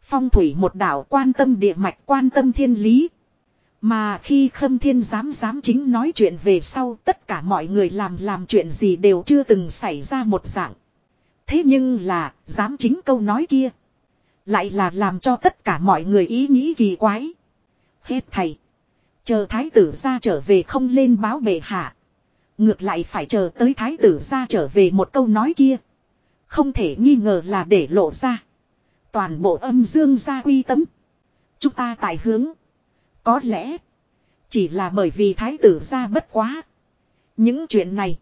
Phong thủy một đạo quan tâm địa mạch quan tâm thiên lý. Mà khi khâm thiên dám dám chính nói chuyện về sau tất cả mọi người làm làm chuyện gì đều chưa từng xảy ra một dạng. Thế nhưng là, dám chính câu nói kia. Lại là làm cho tất cả mọi người ý nghĩ kỳ quái. Hết thầy. Chờ thái tử ra trở về không lên báo bệ hạ. Ngược lại phải chờ tới thái tử ra trở về một câu nói kia. Không thể nghi ngờ là để lộ ra. Toàn bộ âm dương gia quy tấm. Chúng ta tại hướng. Có lẽ. Chỉ là bởi vì thái tử ra bất quá. Những chuyện này.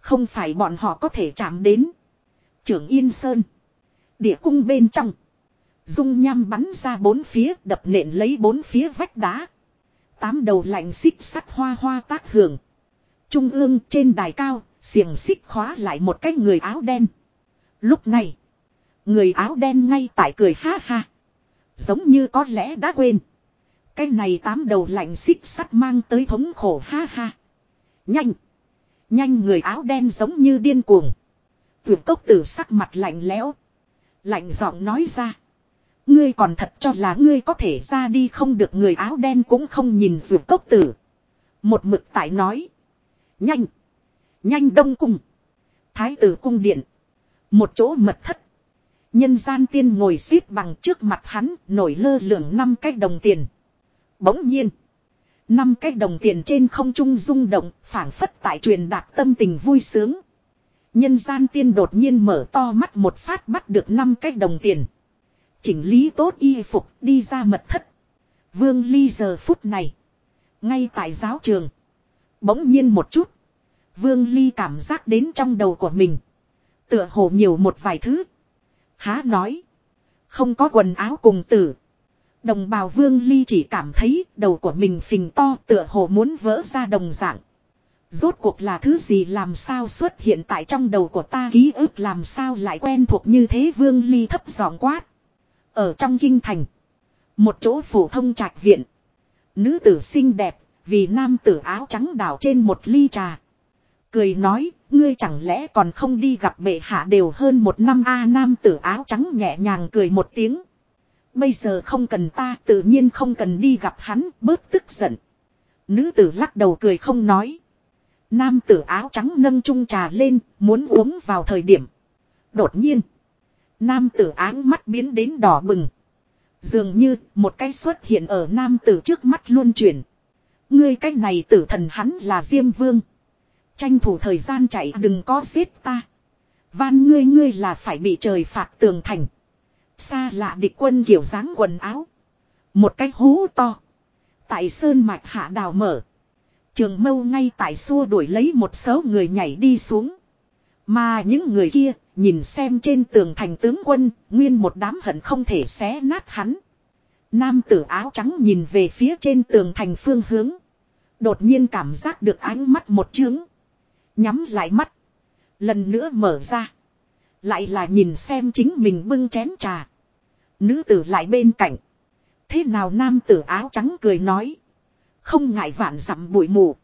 Không phải bọn họ có thể chạm đến. Trưởng Yên Sơn. Địa cung bên trong. Dung nham bắn ra bốn phía, đập nện lấy bốn phía vách đá. Tám đầu lạnh xích sắt hoa hoa tác hưởng. Trung ương trên đài cao, xiềng xích khóa lại một cái người áo đen. Lúc này, người áo đen ngay tại cười ha ha. Giống như có lẽ đã quên. Cái này tám đầu lạnh xích sắt mang tới thống khổ ha ha. Nhanh. Nhanh người áo đen giống như điên cuồng. Tuyệt cốc tử sắc mặt lạnh lẽo. Lạnh giọng nói ra. Ngươi còn thật cho là ngươi có thể ra đi không được người áo đen cũng không nhìn tuyệt cốc tử. Một mực tại nói. Nhanh. Nhanh đông cung. Thái tử cung điện. Một chỗ mật thất. Nhân gian tiên ngồi xếp bằng trước mặt hắn, nổi lơ lửng năm cái đồng tiền. Bỗng nhiên. Năm cái đồng tiền trên không trung rung động, phảng phất tại truyền đạt tâm tình vui sướng. Nhân gian tiên đột nhiên mở to mắt một phát bắt được năm cái đồng tiền. Chỉnh lý tốt y phục, đi ra mật thất. Vương Ly giờ phút này. Ngay tại giáo trường. Bỗng nhiên một chút. Vương Ly cảm giác đến trong đầu của mình. Tựa hồ nhiều một vài thứ. Há nói. Không có quần áo cùng tử. Đồng bào Vương Ly chỉ cảm thấy đầu của mình phình to tựa hồ muốn vỡ ra đồng dạng. Rốt cuộc là thứ gì làm sao xuất hiện tại trong đầu của ta ký ức làm sao lại quen thuộc như thế Vương Ly thấp giọng quát. Ở trong kinh thành. Một chỗ phổ thông trạch viện. Nữ tử xinh đẹp vì nam tử áo trắng đảo trên một ly trà. Cười nói, ngươi chẳng lẽ còn không đi gặp bệ hạ đều hơn một năm a nam tử áo trắng nhẹ nhàng cười một tiếng. Bây giờ không cần ta tự nhiên không cần đi gặp hắn bớt tức giận. Nữ tử lắc đầu cười không nói. Nam tử áo trắng nâng chung trà lên muốn uống vào thời điểm. Đột nhiên. Nam tử áng mắt biến đến đỏ bừng. Dường như một cái xuất hiện ở nam tử trước mắt luôn chuyển. Ngươi cái này tử thần hắn là Diêm Vương. Tranh thủ thời gian chạy, đừng có giết ta. Van ngươi ngươi là phải bị trời phạt tường thành. Xa lạ địch quân kiểu dáng quần áo. Một cái hú to. Tại sơn mạch hạ đào mở. Trường mâu ngay tại xua đuổi lấy một số người nhảy đi xuống. Mà những người kia, nhìn xem trên tường thành tướng quân, nguyên một đám hận không thể xé nát hắn. Nam tử áo trắng nhìn về phía trên tường thành phương hướng. Đột nhiên cảm giác được ánh mắt một chướng. Nhắm lại mắt. Lần nữa mở ra. Lại là nhìn xem chính mình bưng chén trà. Nữ tử lại bên cạnh. Thế nào nam tử áo trắng cười nói. Không ngại vạn dặm bụi mù.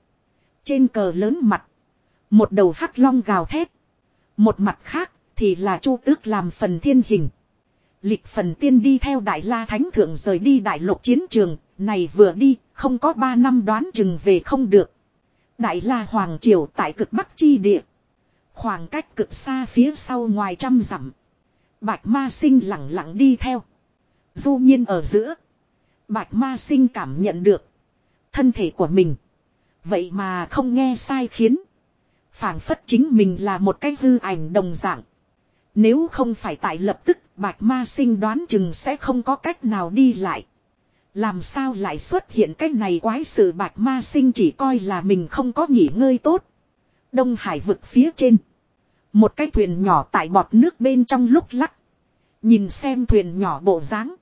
Trên cờ lớn mặt. Một đầu hắc long gào thét. Một mặt khác thì là chu tước làm phần thiên hình. Lịch phần tiên đi theo đại la thánh thượng rời đi đại lục chiến trường. Này vừa đi, không có ba năm đoán chừng về không được. Đại la hoàng triều tại cực bắc chi địa. Khoảng cách cực xa phía sau ngoài trăm dặm. Bạch ma sinh lặng lặng đi theo. Du nhiên ở giữa. Bạch ma sinh cảm nhận được. Thân thể của mình. Vậy mà không nghe sai khiến. phảng phất chính mình là một cái hư ảnh đồng dạng. Nếu không phải tại lập tức bạch ma sinh đoán chừng sẽ không có cách nào đi lại. Làm sao lại xuất hiện cái này quái sự bạch ma sinh chỉ coi là mình không có nghỉ ngơi tốt. Đông Hải vực phía trên. Một cái thuyền nhỏ tại bọt nước bên trong lúc lắc. Nhìn xem thuyền nhỏ bộ dáng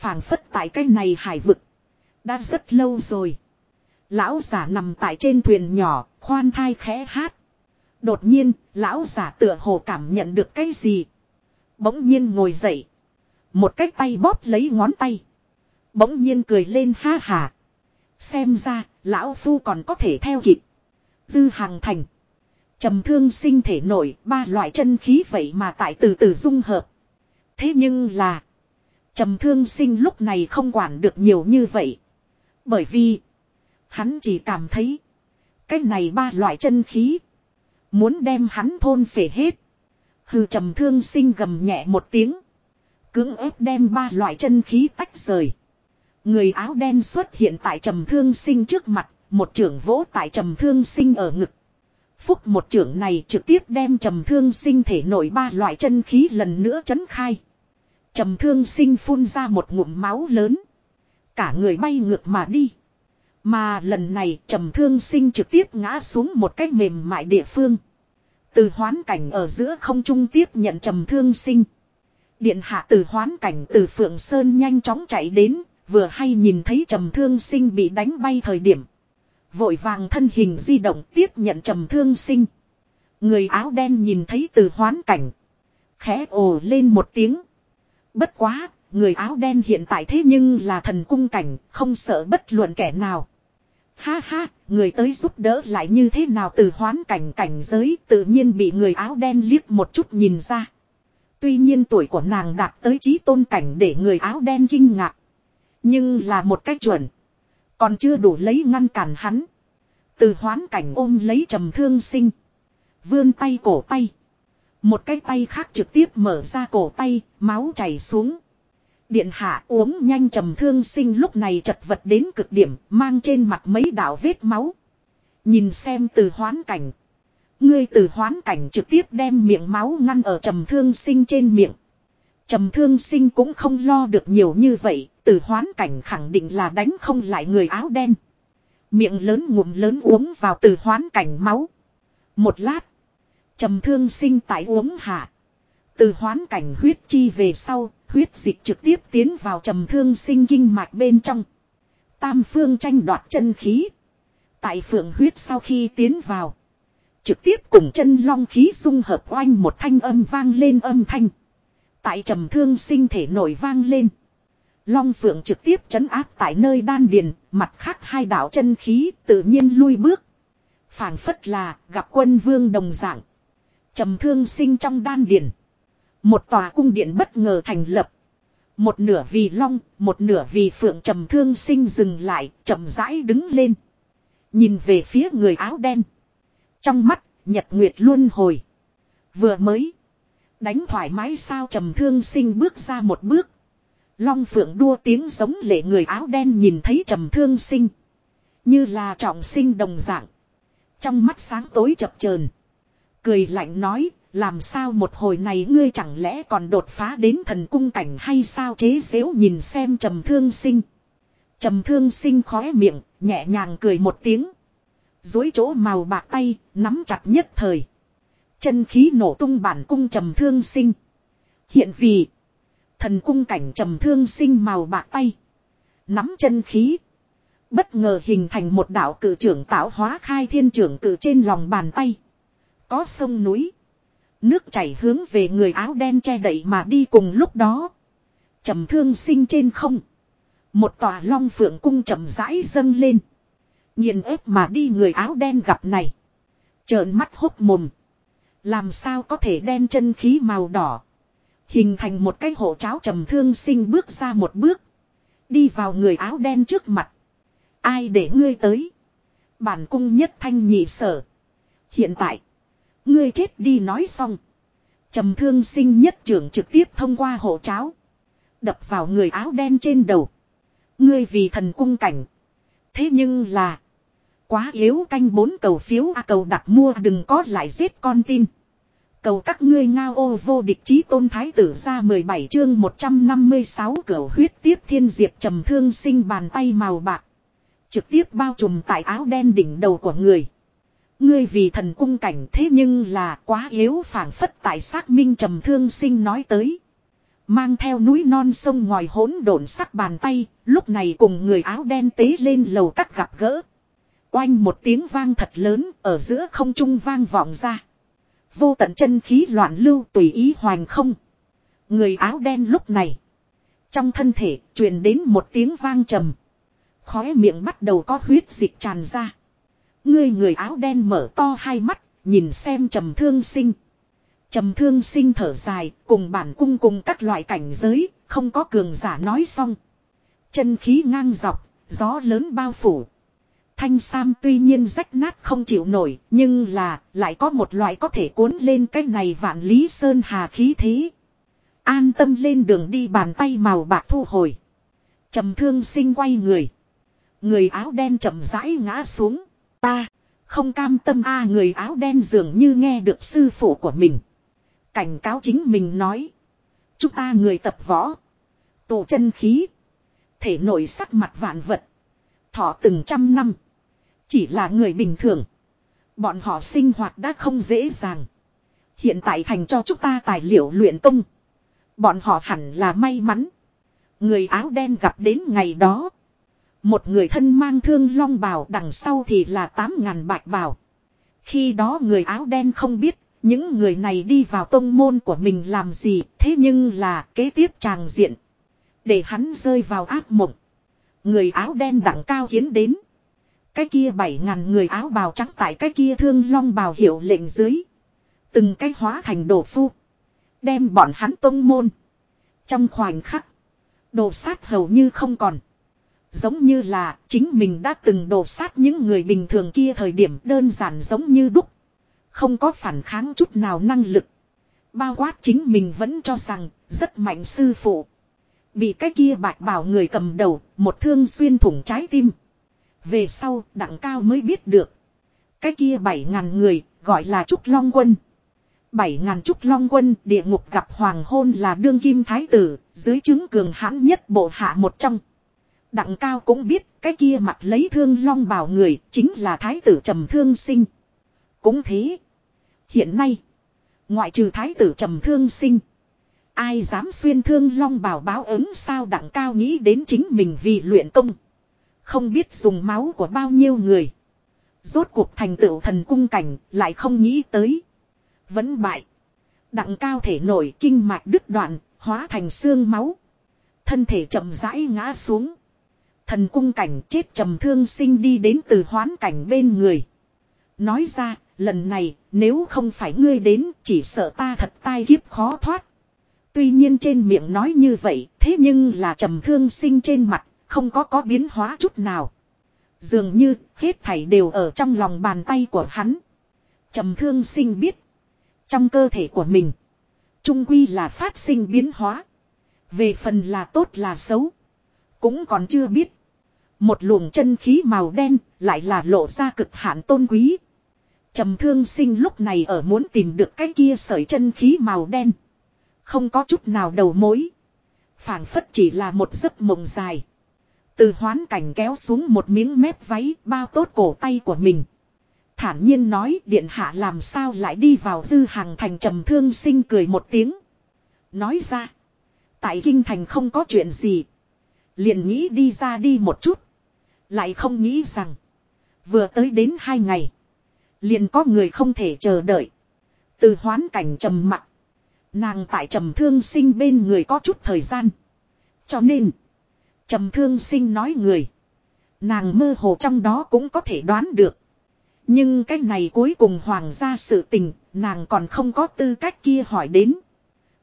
phảng phất tại cái này hải vực. Đã rất lâu rồi. Lão giả nằm tại trên thuyền nhỏ, khoan thai khẽ hát. Đột nhiên, lão giả tựa hồ cảm nhận được cái gì. Bỗng nhiên ngồi dậy. Một cái tay bóp lấy ngón tay. Bỗng nhiên cười lên ha hà. Xem ra, lão phu còn có thể theo kịp. Dư hàng thành. trầm thương sinh thể nổi ba loại chân khí vậy mà tại từ từ dung hợp. Thế nhưng là. trầm thương sinh lúc này không quản được nhiều như vậy. Bởi vì. Hắn chỉ cảm thấy. Cái này ba loại chân khí. Muốn đem hắn thôn phể hết hư trầm thương sinh gầm nhẹ một tiếng. Cưỡng ép đem ba loại chân khí tách rời. Người áo đen xuất hiện tại trầm thương sinh trước mặt, một trưởng vỗ tại trầm thương sinh ở ngực. Phúc một trưởng này trực tiếp đem trầm thương sinh thể nổi ba loại chân khí lần nữa chấn khai. Trầm thương sinh phun ra một ngụm máu lớn. Cả người bay ngược mà đi. Mà lần này trầm thương sinh trực tiếp ngã xuống một cách mềm mại địa phương. Từ hoán cảnh ở giữa không trung tiếp nhận trầm thương sinh. Điện hạ từ hoán cảnh từ Phượng Sơn nhanh chóng chạy đến, vừa hay nhìn thấy trầm thương sinh bị đánh bay thời điểm. Vội vàng thân hình di động tiếp nhận trầm thương sinh. Người áo đen nhìn thấy từ hoán cảnh. Khẽ ồ lên một tiếng. Bất quá, người áo đen hiện tại thế nhưng là thần cung cảnh, không sợ bất luận kẻ nào. Ha ha, người tới giúp đỡ lại như thế nào từ hoán cảnh cảnh giới tự nhiên bị người áo đen liếc một chút nhìn ra. Tuy nhiên tuổi của nàng đạt tới trí tôn cảnh để người áo đen kinh ngạc. Nhưng là một cách chuẩn. Còn chưa đủ lấy ngăn cản hắn. Từ hoán cảnh ôm lấy trầm thương sinh. Vươn tay cổ tay. Một cái tay khác trực tiếp mở ra cổ tay, máu chảy xuống. Điện hạ uống nhanh trầm thương sinh lúc này chật vật đến cực điểm, mang trên mặt mấy đạo vết máu. Nhìn xem từ hoán cảnh. Ngươi từ hoán cảnh trực tiếp đem miệng máu ngăn ở trầm thương sinh trên miệng. Trầm thương sinh cũng không lo được nhiều như vậy, từ hoán cảnh khẳng định là đánh không lại người áo đen. Miệng lớn ngụm lớn uống vào từ hoán cảnh máu. Một lát. trầm thương sinh tại uống hạ. Từ hoán cảnh huyết chi về sau, huyết dịch trực tiếp tiến vào trầm thương sinh kinh mạch bên trong. Tam phương tranh đoạt chân khí. Tại phượng huyết sau khi tiến vào. Trực tiếp cùng chân long khí dung hợp oanh một thanh âm vang lên âm thanh. Tại trầm thương sinh thể nổi vang lên. Long phượng trực tiếp chấn áp tại nơi đan điền, mặt khác hai đạo chân khí tự nhiên lui bước. phảng phất là gặp quân vương đồng dạng. Trầm thương sinh trong đan điền. Một tòa cung điện bất ngờ thành lập. Một nửa vì long, một nửa vì phượng trầm thương sinh dừng lại, chậm rãi đứng lên. Nhìn về phía người áo đen. Trong mắt, nhật nguyệt luôn hồi. Vừa mới. Đánh thoải mái sao trầm thương sinh bước ra một bước. Long phượng đua tiếng giống lệ người áo đen nhìn thấy trầm thương sinh. Như là trọng sinh đồng dạng. Trong mắt sáng tối chập chờn Cười lạnh nói, làm sao một hồi này ngươi chẳng lẽ còn đột phá đến thần cung cảnh hay sao chế xếu nhìn xem trầm thương sinh. Trầm thương sinh khóe miệng, nhẹ nhàng cười một tiếng. Dối chỗ màu bạc tay, nắm chặt nhất thời. Chân khí nổ tung bản cung trầm thương sinh. Hiện vì, thần cung cảnh trầm thương sinh màu bạc tay. Nắm chân khí. Bất ngờ hình thành một đạo cử trưởng tạo hóa khai thiên trưởng cử trên lòng bàn tay. Có sông núi. Nước chảy hướng về người áo đen che đậy mà đi cùng lúc đó. trầm thương sinh trên không. Một tòa long phượng cung chậm rãi dâng lên. Nhìn ép mà đi người áo đen gặp này. Trợn mắt hốc mồm. Làm sao có thể đen chân khí màu đỏ. Hình thành một cái hộ cháo trầm thương sinh bước ra một bước. Đi vào người áo đen trước mặt. Ai để ngươi tới. Bản cung nhất thanh nhị sở. Hiện tại. Ngươi chết đi nói xong. trầm thương sinh nhất trưởng trực tiếp thông qua hộ cháo. Đập vào người áo đen trên đầu. Ngươi vì thần cung cảnh. Thế nhưng là. Quá yếu canh bốn cầu phiếu a cầu đặt mua đừng có lại giết con tin. Cầu các ngươi ngao ô vô địch chí tôn thái tử ra 17 chương 156 cửa huyết tiếp thiên diệp trầm thương sinh bàn tay màu bạc. Trực tiếp bao trùm tại áo đen đỉnh đầu của người. Ngươi vì thần cung cảnh thế nhưng là quá yếu phảng phất tại xác minh trầm thương sinh nói tới. Mang theo núi non sông ngoài hỗn độn sắc bàn tay, lúc này cùng người áo đen tế lên lầu các gặp gỡ. Oanh một tiếng vang thật lớn, ở giữa không trung vang vọng ra. Vô tận chân khí loạn lưu tùy ý hoành không. Người áo đen lúc này. Trong thân thể truyền đến một tiếng vang trầm. Khóe miệng bắt đầu có huyết dịch tràn ra. Ngươi người áo đen mở to hai mắt, nhìn xem trầm thương sinh. Trầm thương sinh thở dài, cùng bản cung cùng các loại cảnh giới, không có cường giả nói xong. Chân khí ngang dọc, gió lớn bao phủ. Thanh Sam tuy nhiên rách nát không chịu nổi, nhưng là, lại có một loại có thể cuốn lên cái này vạn lý sơn hà khí thế. An tâm lên đường đi bàn tay màu bạc thu hồi. trầm thương sinh quay người. Người áo đen chậm rãi ngã xuống. Ta, không cam tâm a người áo đen dường như nghe được sư phụ của mình. Cảnh cáo chính mình nói. Chúng ta người tập võ. tụ chân khí. Thể nổi sắc mặt vạn vật. Thọ từng trăm năm. Chỉ là người bình thường. Bọn họ sinh hoạt đã không dễ dàng. Hiện tại thành cho chúng ta tài liệu luyện công. Bọn họ hẳn là may mắn. Người áo đen gặp đến ngày đó. Một người thân mang thương long bào đằng sau thì là tám ngàn bạch bào. Khi đó người áo đen không biết, những người này đi vào tông môn của mình làm gì, thế nhưng là kế tiếp tràng diện. Để hắn rơi vào ác mộng. Người áo đen đẳng cao hiến đến. Cái kia bảy ngàn người áo bào trắng tại cái kia thương long bào hiệu lệnh dưới. Từng cái hóa thành đồ phu. Đem bọn hắn tông môn. Trong khoảnh khắc. Đồ sát hầu như không còn. Giống như là chính mình đã từng đồ sát những người bình thường kia thời điểm đơn giản giống như đúc. Không có phản kháng chút nào năng lực. Bao quát chính mình vẫn cho rằng rất mạnh sư phụ. Bị cái kia bạch bảo người cầm đầu, một thương xuyên thủng trái tim. Về sau, đặng cao mới biết được. Cái kia bảy ngàn người, gọi là Trúc Long Quân. Bảy ngàn Trúc Long Quân, địa ngục gặp hoàng hôn là đương kim thái tử, dưới chứng cường hãn nhất bộ hạ một trong. Đặng cao cũng biết, cái kia mặt lấy thương long bảo người, chính là thái tử trầm thương sinh. Cũng thế. Hiện nay, ngoại trừ thái tử trầm thương sinh. Ai dám xuyên thương long bảo báo ứng sao đặng cao nghĩ đến chính mình vì luyện công. Không biết dùng máu của bao nhiêu người. Rốt cuộc thành tựu thần cung cảnh lại không nghĩ tới. Vẫn bại. Đặng cao thể nổi kinh mạch đứt đoạn, hóa thành xương máu. Thân thể chậm rãi ngã xuống. Thần cung cảnh chết trầm thương sinh đi đến từ hoán cảnh bên người. Nói ra, lần này, nếu không phải ngươi đến, chỉ sợ ta thật tai kiếp khó thoát. Tuy nhiên trên miệng nói như vậy, thế nhưng là trầm thương sinh trên mặt, không có có biến hóa chút nào. Dường như, hết thảy đều ở trong lòng bàn tay của hắn. Trầm thương sinh biết. Trong cơ thể của mình. Trung quy là phát sinh biến hóa. Về phần là tốt là xấu. Cũng còn chưa biết. Một luồng chân khí màu đen lại là lộ ra cực hạn tôn quý. Trầm thương sinh lúc này ở muốn tìm được cái kia sợi chân khí màu đen. Không có chút nào đầu mối. phảng phất chỉ là một giấc mộng dài. Từ hoán cảnh kéo xuống một miếng mép váy bao tốt cổ tay của mình. Thản nhiên nói điện hạ làm sao lại đi vào dư hàng thành trầm thương sinh cười một tiếng. Nói ra. Tại kinh thành không có chuyện gì. Liền nghĩ đi ra đi một chút. Lại không nghĩ rằng. Vừa tới đến hai ngày. Liền có người không thể chờ đợi. Từ hoán cảnh trầm mặc. Nàng tại trầm thương sinh bên người có chút thời gian. Cho nên. Trầm thương sinh nói người. Nàng mơ hồ trong đó cũng có thể đoán được. Nhưng cái này cuối cùng hoàng gia sự tình, nàng còn không có tư cách kia hỏi đến.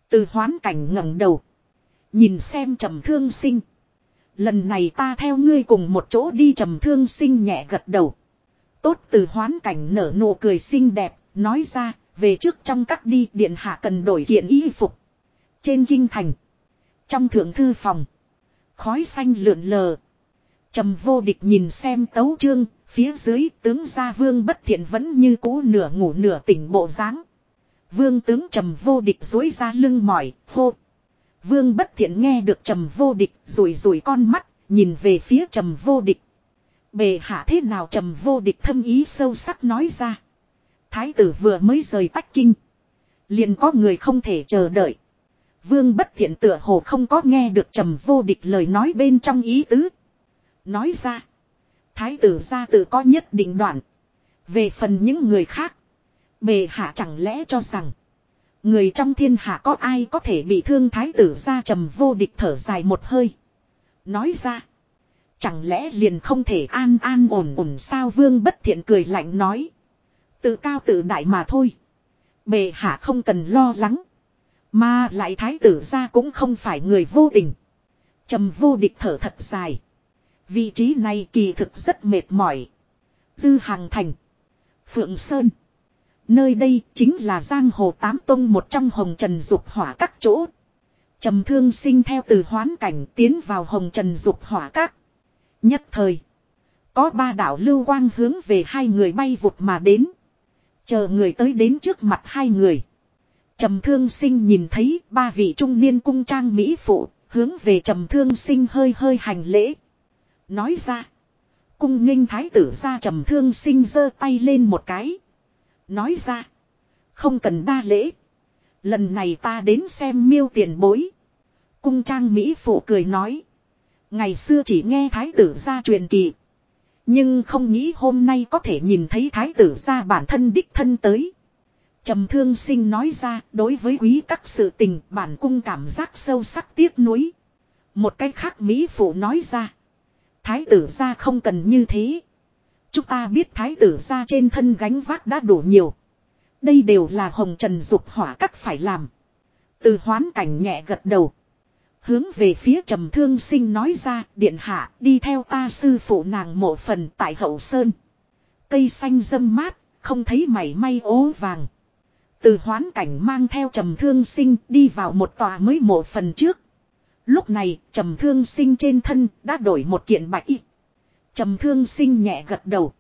Từ hoán cảnh ngẩng đầu. Nhìn xem trầm thương sinh. Lần này ta theo ngươi cùng một chỗ đi trầm thương sinh nhẹ gật đầu. Tốt từ hoán cảnh nở nụ cười xinh đẹp, nói ra, về trước trong các đi điện hạ cần đổi kiện y phục. Trên kinh thành. Trong thượng thư phòng. Khói xanh lượn lờ. Trầm vô địch nhìn xem tấu chương, phía dưới tướng gia vương bất thiện vẫn như cũ nửa ngủ nửa tỉnh bộ dáng. Vương tướng trầm vô địch dối ra lưng mỏi, hô. Vương bất thiện nghe được trầm vô địch rủi rủi con mắt, nhìn về phía trầm vô địch. Bề hạ thế nào trầm vô địch thâm ý sâu sắc nói ra. Thái tử vừa mới rời tách kinh. Liền có người không thể chờ đợi. Vương bất thiện tựa hồ không có nghe được trầm vô địch lời nói bên trong ý tứ. Nói ra. Thái tử ra tự có nhất định đoạn. Về phần những người khác. Bề hạ chẳng lẽ cho rằng. Người trong thiên hạ có ai có thể bị thương thái tử ra trầm vô địch thở dài một hơi. Nói ra. Chẳng lẽ liền không thể an an ổn ổn sao vương bất thiện cười lạnh nói. Tự cao tự đại mà thôi. Bề hạ không cần lo lắng. Mà lại thái tử ra cũng không phải người vô tình. trầm vô địch thở thật dài. Vị trí này kỳ thực rất mệt mỏi. Dư hàng thành. Phượng Sơn. Nơi đây chính là giang hồ tám tông một trong hồng trần dục hỏa các chỗ. Trầm thương sinh theo từ hoán cảnh tiến vào hồng trần dục hỏa các. Nhất thời. Có ba đạo lưu quang hướng về hai người bay vụt mà đến. Chờ người tới đến trước mặt hai người. Trầm thương sinh nhìn thấy ba vị trung niên cung trang mỹ phụ, hướng về trầm thương sinh hơi hơi hành lễ. Nói ra. Cung nghênh thái tử ra trầm thương sinh giơ tay lên một cái. Nói ra. Không cần đa lễ. Lần này ta đến xem miêu tiền bối. Cung trang Mỹ phụ cười nói. Ngày xưa chỉ nghe thái tử ra truyền kỳ. Nhưng không nghĩ hôm nay có thể nhìn thấy thái tử ra bản thân đích thân tới. Trầm thương sinh nói ra, đối với quý các sự tình, bản cung cảm giác sâu sắc tiếc nuối. Một cách khác Mỹ phụ nói ra. Thái tử ra không cần như thế. Chúng ta biết thái tử ra trên thân gánh vác đã đủ nhiều. Đây đều là hồng trần dục hỏa các phải làm. Từ hoán cảnh nhẹ gật đầu. Hướng về phía trầm thương sinh nói ra điện hạ đi theo ta sư phụ nàng mộ phần tại hậu sơn. Cây xanh dâm mát, không thấy mảy may ố vàng. Từ hoán cảnh mang theo trầm thương sinh đi vào một tòa mới mộ phần trước. Lúc này trầm thương sinh trên thân đã đổi một kiện bạch y. Trầm thương sinh nhẹ gật đầu.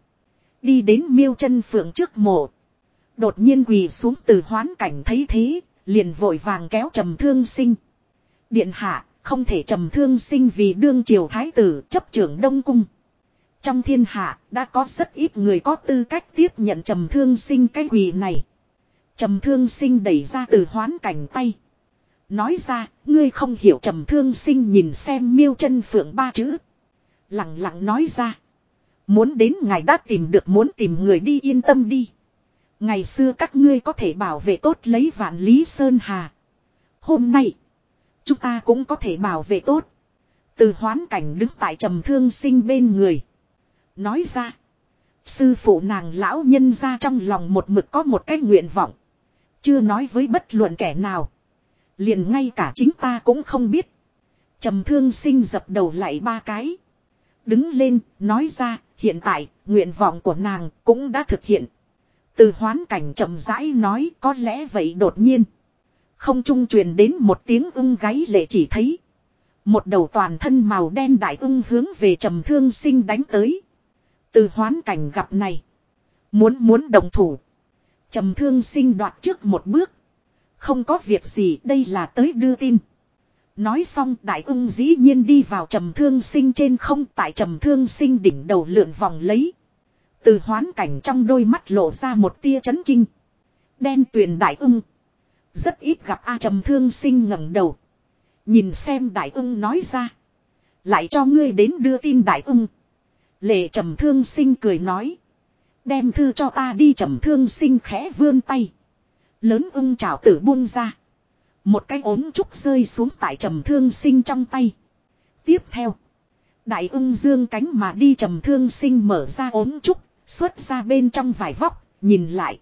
Đi đến miêu chân phượng trước mộ. Đột nhiên quỳ xuống từ hoán cảnh thấy thế, liền vội vàng kéo trầm thương sinh. Điện hạ, không thể trầm thương sinh vì đương triều thái tử chấp trưởng đông cung. Trong thiên hạ, đã có rất ít người có tư cách tiếp nhận trầm thương sinh cái quỳ này. Trầm thương sinh đẩy ra từ hoán cảnh tay. Nói ra, ngươi không hiểu trầm thương sinh nhìn xem miêu chân phượng ba chữ. Lặng lặng nói ra. Muốn đến ngài đã tìm được muốn tìm người đi yên tâm đi. Ngày xưa các ngươi có thể bảo vệ tốt lấy vạn lý sơn hà. Hôm nay, chúng ta cũng có thể bảo vệ tốt. Từ hoán cảnh đứng tại trầm thương sinh bên người. Nói ra, sư phụ nàng lão nhân ra trong lòng một mực có một cái nguyện vọng. Chưa nói với bất luận kẻ nào. Liền ngay cả chính ta cũng không biết. Trầm thương sinh dập đầu lại ba cái. Đứng lên, nói ra, hiện tại, nguyện vọng của nàng cũng đã thực hiện. Từ hoán cảnh chậm rãi nói có lẽ vậy đột nhiên. Không trung truyền đến một tiếng ưng gáy lệ chỉ thấy. Một đầu toàn thân màu đen đại ưng hướng về trầm thương sinh đánh tới. Từ hoán cảnh gặp này. Muốn muốn đồng thủ. Trầm thương sinh đoạt trước một bước. Không có việc gì đây là tới đưa tin. Nói xong đại ưng dĩ nhiên đi vào trầm thương sinh trên không tại trầm thương sinh đỉnh đầu lượn vòng lấy. Từ hoán cảnh trong đôi mắt lộ ra một tia chấn kinh. Đen tuyền đại ưng. Rất ít gặp A trầm thương sinh ngẩng đầu. Nhìn xem đại ưng nói ra. Lại cho ngươi đến đưa tin đại ưng. Lệ trầm thương sinh cười nói. Đem thư cho ta đi trầm thương sinh khẽ vươn tay. Lớn ưng chào tử buông ra. Một cái ốm trúc rơi xuống tại trầm thương sinh trong tay. Tiếp theo. Đại ưng dương cánh mà đi trầm thương sinh mở ra ốm trúc. Xuất ra bên trong vải vóc. Nhìn lại.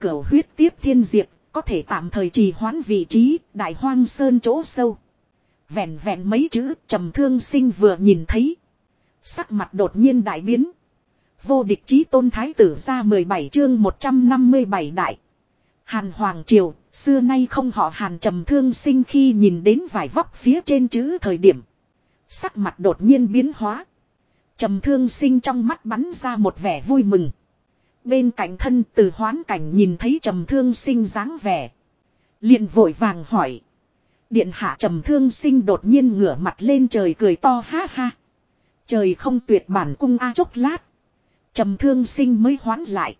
Cửu huyết tiếp thiên diệp. Có thể tạm thời trì hoãn vị trí. Đại hoang sơn chỗ sâu. Vẹn vẹn mấy chữ, trầm thương sinh vừa nhìn thấy. Sắc mặt đột nhiên đại biến. Vô địch chí tôn thái tử ra 17 chương 157 đại. Hàn Hoàng Triều, xưa nay không họ Hàn trầm thương sinh khi nhìn đến vài vóc phía trên chữ thời điểm. Sắc mặt đột nhiên biến hóa. Trầm thương sinh trong mắt bắn ra một vẻ vui mừng. Bên cạnh thân từ hoán cảnh nhìn thấy trầm thương sinh dáng vẻ. liền vội vàng hỏi. Điện hạ trầm thương sinh đột nhiên ngửa mặt lên trời cười to ha ha. Trời không tuyệt bản cung a chốc lát. Trầm thương sinh mới hoán lại.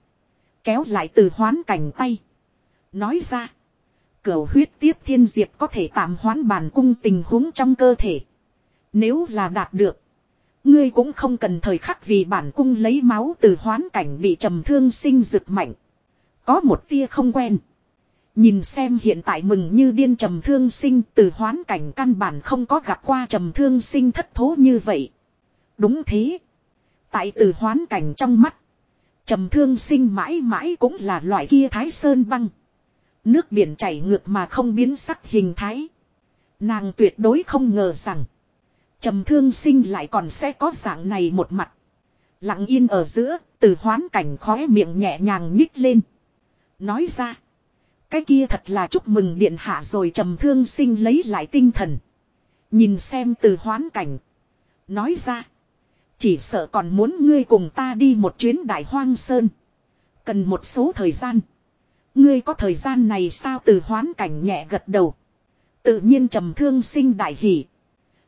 Kéo lại từ hoán cảnh tay. Nói ra. Cửu huyết tiếp thiên diệp có thể tạm hoán bản cung tình huống trong cơ thể. Nếu là đạt được. Ngươi cũng không cần thời khắc vì bản cung lấy máu từ hoán cảnh bị trầm thương sinh rực mạnh. Có một tia không quen. Nhìn xem hiện tại mừng như điên trầm thương sinh từ hoán cảnh căn bản không có gặp qua trầm thương sinh thất thố như vậy. Đúng thế. Tại từ hoán cảnh trong mắt. trầm thương sinh mãi mãi cũng là loại kia thái sơn băng. Nước biển chảy ngược mà không biến sắc hình thái. Nàng tuyệt đối không ngờ rằng. trầm thương sinh lại còn sẽ có dạng này một mặt. Lặng yên ở giữa, từ hoán cảnh khóe miệng nhẹ nhàng nhích lên. Nói ra. Cái kia thật là chúc mừng điện hạ rồi trầm thương sinh lấy lại tinh thần. Nhìn xem từ hoán cảnh. Nói ra. Chỉ sợ còn muốn ngươi cùng ta đi một chuyến đại hoang sơn. Cần một số thời gian. Ngươi có thời gian này sao từ hoán cảnh nhẹ gật đầu. Tự nhiên trầm thương sinh đại hỷ.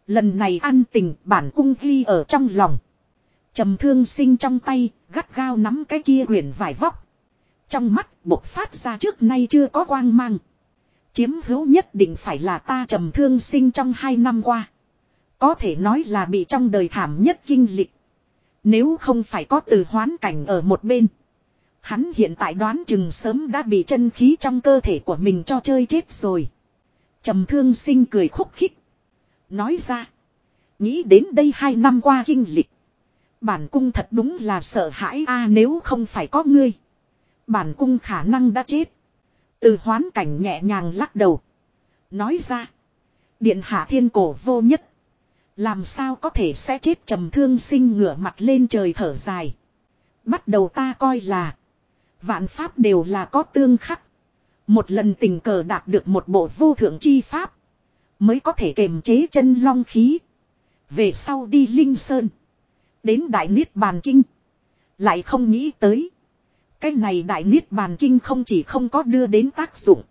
Lần này ăn tình bản cung ghi ở trong lòng. Trầm thương sinh trong tay, gắt gao nắm cái kia quyển vải vóc. Trong mắt bộc phát ra trước nay chưa có quang mang. Chiếm hữu nhất định phải là ta trầm thương sinh trong hai năm qua. Có thể nói là bị trong đời thảm nhất kinh lịch. Nếu không phải có từ hoán cảnh ở một bên. Hắn hiện tại đoán chừng sớm đã bị chân khí trong cơ thể của mình cho chơi chết rồi. trầm thương sinh cười khúc khích. Nói ra. Nghĩ đến đây hai năm qua kinh lịch. Bản cung thật đúng là sợ hãi a, nếu không phải có ngươi. Bản cung khả năng đã chết. Từ hoán cảnh nhẹ nhàng lắc đầu. Nói ra. Điện hạ thiên cổ vô nhất. Làm sao có thể sẽ chết trầm thương sinh ngửa mặt lên trời thở dài. Bắt đầu ta coi là. Vạn pháp đều là có tương khắc. Một lần tình cờ đạt được một bộ vô thượng chi pháp. Mới có thể kềm chế chân long khí. Về sau đi Linh Sơn. Đến Đại Niết Bàn Kinh. Lại không nghĩ tới. Cái này Đại Niết Bàn Kinh không chỉ không có đưa đến tác dụng.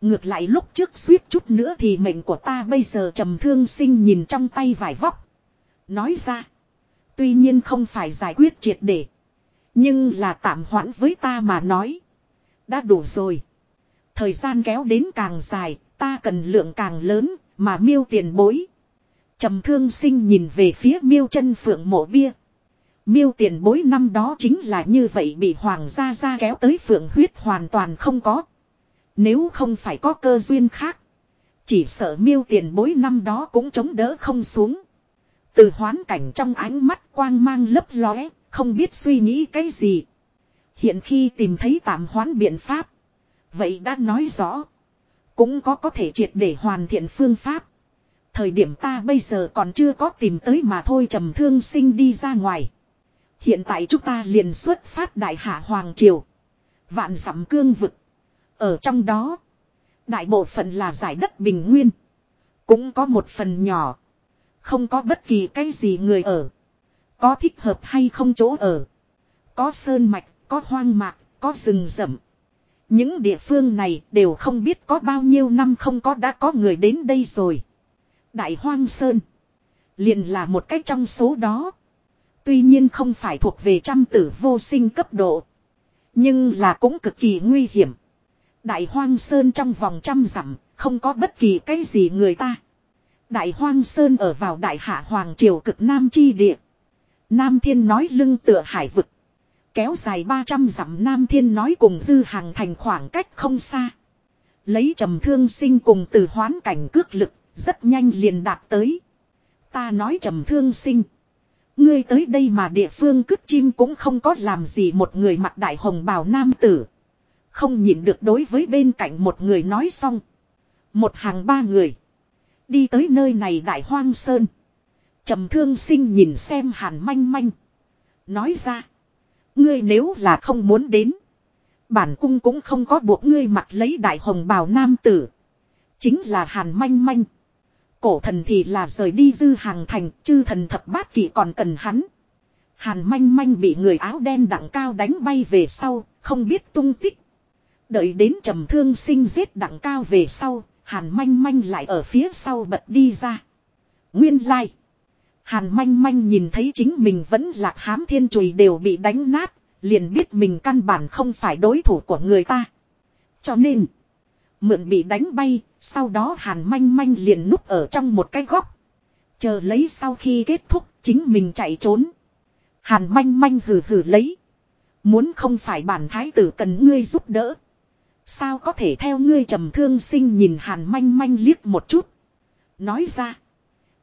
Ngược lại lúc trước suýt chút nữa thì mệnh của ta bây giờ trầm thương sinh nhìn trong tay vải vóc. Nói ra. Tuy nhiên không phải giải quyết triệt để. Nhưng là tạm hoãn với ta mà nói. Đã đủ rồi. Thời gian kéo đến càng dài, ta cần lượng càng lớn, mà miêu tiền bối. trầm thương sinh nhìn về phía miêu chân phượng mộ bia. Miêu tiền bối năm đó chính là như vậy bị hoàng gia gia kéo tới phượng huyết hoàn toàn không có. Nếu không phải có cơ duyên khác. Chỉ sợ miêu tiền bối năm đó cũng chống đỡ không xuống. Từ hoán cảnh trong ánh mắt quang mang lấp lóe, không biết suy nghĩ cái gì. Hiện khi tìm thấy tạm hoán biện pháp. Vậy đã nói rõ. Cũng có có thể triệt để hoàn thiện phương pháp. Thời điểm ta bây giờ còn chưa có tìm tới mà thôi trầm thương sinh đi ra ngoài. Hiện tại chúng ta liền xuất phát đại hạ Hoàng Triều. Vạn dặm cương vực. Ở trong đó. Đại bộ phận là giải đất bình nguyên. Cũng có một phần nhỏ. Không có bất kỳ cái gì người ở. Có thích hợp hay không chỗ ở. Có sơn mạch, có hoang mạc, có rừng rậm. Những địa phương này đều không biết có bao nhiêu năm không có đã có người đến đây rồi. Đại Hoang Sơn. Liền là một cách trong số đó. Tuy nhiên không phải thuộc về trăm tử vô sinh cấp độ. Nhưng là cũng cực kỳ nguy hiểm. Đại Hoang Sơn trong vòng trăm dặm, không có bất kỳ cái gì người ta. Đại Hoang Sơn ở vào Đại Hạ Hoàng Triều cực Nam chi địa. Nam Thiên nói lưng tựa hải vực. Kéo dài 300 dặm Nam Thiên nói cùng dư hàng thành khoảng cách không xa. Lấy trầm thương sinh cùng từ hoán cảnh cước lực, rất nhanh liền đạt tới. Ta nói trầm thương sinh. Ngươi tới đây mà địa phương cướp chim cũng không có làm gì một người mặt đại hồng bào nam tử. Không nhìn được đối với bên cạnh một người nói xong. Một hàng ba người. Đi tới nơi này đại hoang sơn trầm thương sinh nhìn xem hàn manh manh. Nói ra. Ngươi nếu là không muốn đến. Bản cung cũng không có buộc ngươi mặc lấy đại hồng bào nam tử. Chính là hàn manh manh. Cổ thần thì là rời đi dư hàng thành, chư thần thập bát kỷ còn cần hắn. Hàn manh manh bị người áo đen đặng cao đánh bay về sau, không biết tung tích. Đợi đến trầm thương sinh giết đặng cao về sau, hàn manh manh lại ở phía sau bật đi ra. Nguyên lai. Like. Hàn manh manh nhìn thấy chính mình vẫn lạc hám thiên chùy đều bị đánh nát, liền biết mình căn bản không phải đối thủ của người ta. Cho nên, mượn bị đánh bay, sau đó hàn manh manh liền núp ở trong một cái góc. Chờ lấy sau khi kết thúc, chính mình chạy trốn. Hàn manh manh hừ hừ lấy. Muốn không phải bản thái tử cần ngươi giúp đỡ. Sao có thể theo ngươi trầm thương sinh nhìn hàn manh manh liếc một chút. Nói ra.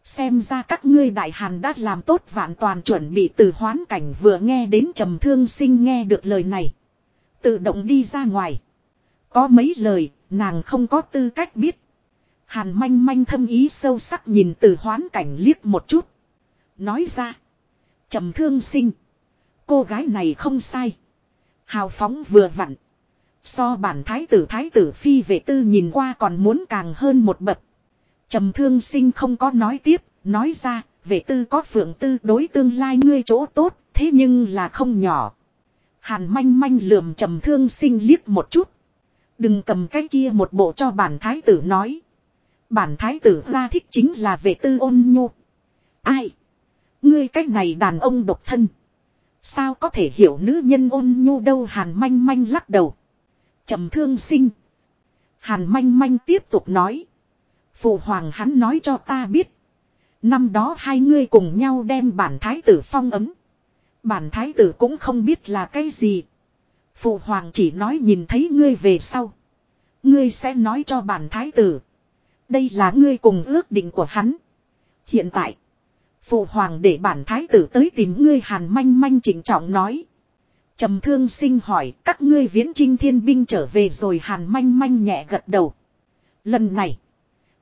Xem ra các ngươi đại hàn đã làm tốt vạn toàn chuẩn bị từ hoán cảnh vừa nghe đến trầm thương sinh nghe được lời này. Tự động đi ra ngoài. Có mấy lời, nàng không có tư cách biết. Hàn manh manh thâm ý sâu sắc nhìn từ hoán cảnh liếc một chút. Nói ra. trầm thương sinh. Cô gái này không sai. Hào phóng vừa vặn. So bản thái tử thái tử phi vệ tư nhìn qua còn muốn càng hơn một bậc. Trầm thương sinh không có nói tiếp, nói ra, vệ tư có phượng tư đối tương lai ngươi chỗ tốt, thế nhưng là không nhỏ. Hàn manh manh lườm trầm thương sinh liếc một chút. Đừng cầm cái kia một bộ cho bản thái tử nói. Bản thái tử ra thích chính là vệ tư ôn nhu. Ai? Ngươi cách này đàn ông độc thân. Sao có thể hiểu nữ nhân ôn nhu đâu hàn manh manh lắc đầu. trầm thương sinh. Hàn manh manh tiếp tục nói. Phụ hoàng hắn nói cho ta biết. Năm đó hai ngươi cùng nhau đem bản thái tử phong ấm. Bản thái tử cũng không biết là cái gì. Phụ hoàng chỉ nói nhìn thấy ngươi về sau. Ngươi sẽ nói cho bản thái tử. Đây là ngươi cùng ước định của hắn. Hiện tại. Phụ hoàng để bản thái tử tới tìm ngươi hàn manh manh chỉnh trọng nói. trầm thương sinh hỏi, các ngươi viễn trinh thiên binh trở về rồi hàn manh manh nhẹ gật đầu. Lần này.